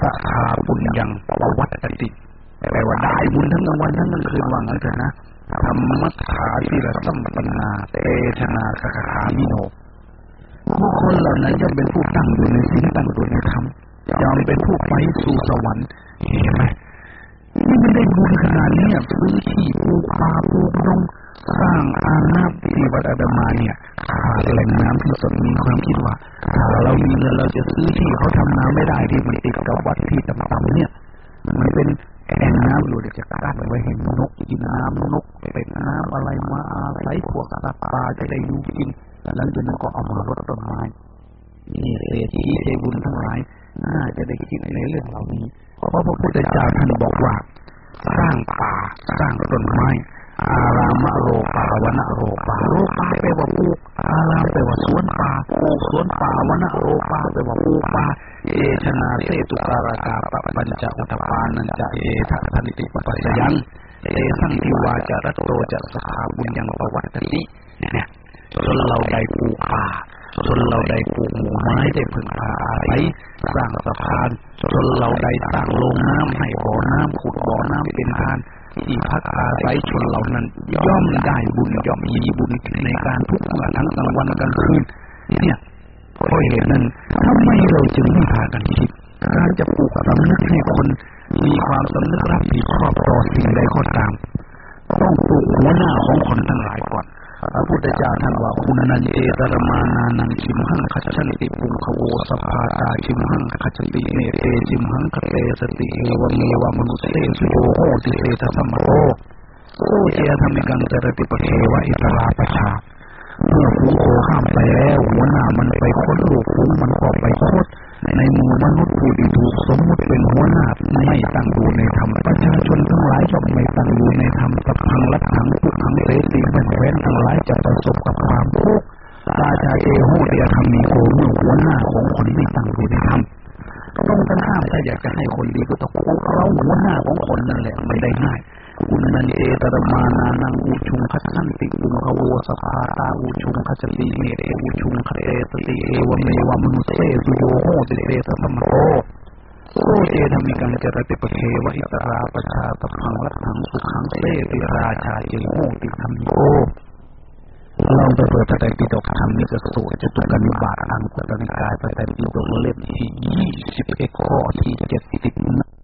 สัทาบุญยังปวัตติแปลว่าได้บุญทั้งกลางวันทั้งกลางคืนว่างั้นเถอะนะธรรมขาทีละสัมปนาเตชนาคาคามิโนบุคคลเหล่านั้นจะเป็นผู้ตั้งอยู่ในสิ่งตั้งตัวในธรรมยอมเป็นผู้ไปสู่สวรรค์เห็นไหมนี่ไม่ได้บุญขนาดนี้ซื้อที่ปูป่าปลูกนง สร้างอางน้ำที่วัดอาดมาเนี่ยขาดแหล่งน้ำที่สดมีความคิดว่าถ้าเรามีเงินเราจะซื้อที่เขาทำน้ำไม่ได้ที่มันติดกับวัดที่ต่ำๆเนี่ย มันเป็นแอ่งน้ำอยู่เดี๋ยวจะกั้นไว้เห็นนกกินน้ำนกเป็ดน้ำอะไรมาอาศัยพวกสัตว์ป่าจะได้อยู่กินแล้วจากนั้นก็เอามารดต้นไม้นี่เศรษฐีใจบุญทั้งหลายน่าจะได้คิดในเรื่องเหล่านี้ เพราะพระพุทธเจ้าท่านบอกว่า สร้างป่าสร้างต้นไม้ อารามโรปาวนโรปาโรปาแปลว่าปลูกอารามแปลว่าสวนป่าปลูกสวนป่าวนโรปาแปลว่าปลูกป่าเอชนาเสตุการากาปปัญจอุตปานันจะเอทะทันติปัสยังเอสังทิวาจารโตจะสหาบุญยังปวัตติเนี่ยจนเราได้ปลูกป่าจนเราได้ปลูกหมู่ไม้ได้พึ่งพาอาศัยสร้างสะพานจนเราได้สร้างโรงน้ำให้บ่อน้ำขุดบ่อน้ำเป็นทาน ที่พักอาศัยชนเหล่านั้น ย่อมได้บุญย่อมมีบุญในการทุกเมื่อทั้งกลางวันกลางคืนเนี่ยเพราะเหตุนั้นทำไมเราจึงไม่พากันคิดการจะปลูกสำนึกให้คนมีความสำนึกรับผิดชอบต่อสิ่งใดก็ตาม ต้องปลูกหัวหน้าของคนทั้งหลายก่อน พระพุทธเจ้าท่านว่าคุณนันเจตรมานานังชิมหังขจันติปุงขโวสภาตาชิมหังขจติเนเตชิมหังคเตสติเอวเมวมนุสเตสุโยโหติเตทัมโตโอเจธรรมิกังจรติปเทวะอิตราปชาเมื่อฝูงโคข้ามไปแล้วหัวหน้ามันไปค้นลูกฝูงมันก็ไปคด ในหมู่มนุษย์ผู้ที่ถูกสมมติเป็นหัวหน้าไม่ตั้งอยู่ในธรรมประชาชนทั้งหลายย่อมไม่ตั้งอยู่ในธรรมสัพพังลัทธังทุกขังเสติเป็นแหวนทั้งหลายจะประสบกับความทุกข์ราชาเอโหเดียธรรมีโกเมื่อหัวหน้าของคนไม่ตั้งอยู่ในธรรมตรงกันข้ามถ้าอยากจะให้คนดีก็ต้องเราหัวหน้าของคนนั่นแหละไม่ได้ง่าย คุณนันเอตระมานานังอุชุงคัสันติอุงขโวสภาตาอุชุงคัจติเมเออุชุงคเตสติเอวเมวมนุเสสุโยโหติเตสสัมโตโอเจธรรมิกังจรติปเควะอิตราปชาตพังลัทังสุขังเสติราชาเจโหติธรรมโยลองไปเปิดพระไตรปิฎกธรรมนิกสูตรจตุกันิบาตอังกุตนิกายพระไตรปิฎกเล่มที่ยี่สิบเอ็ดข้อที่เจ็ดสิบห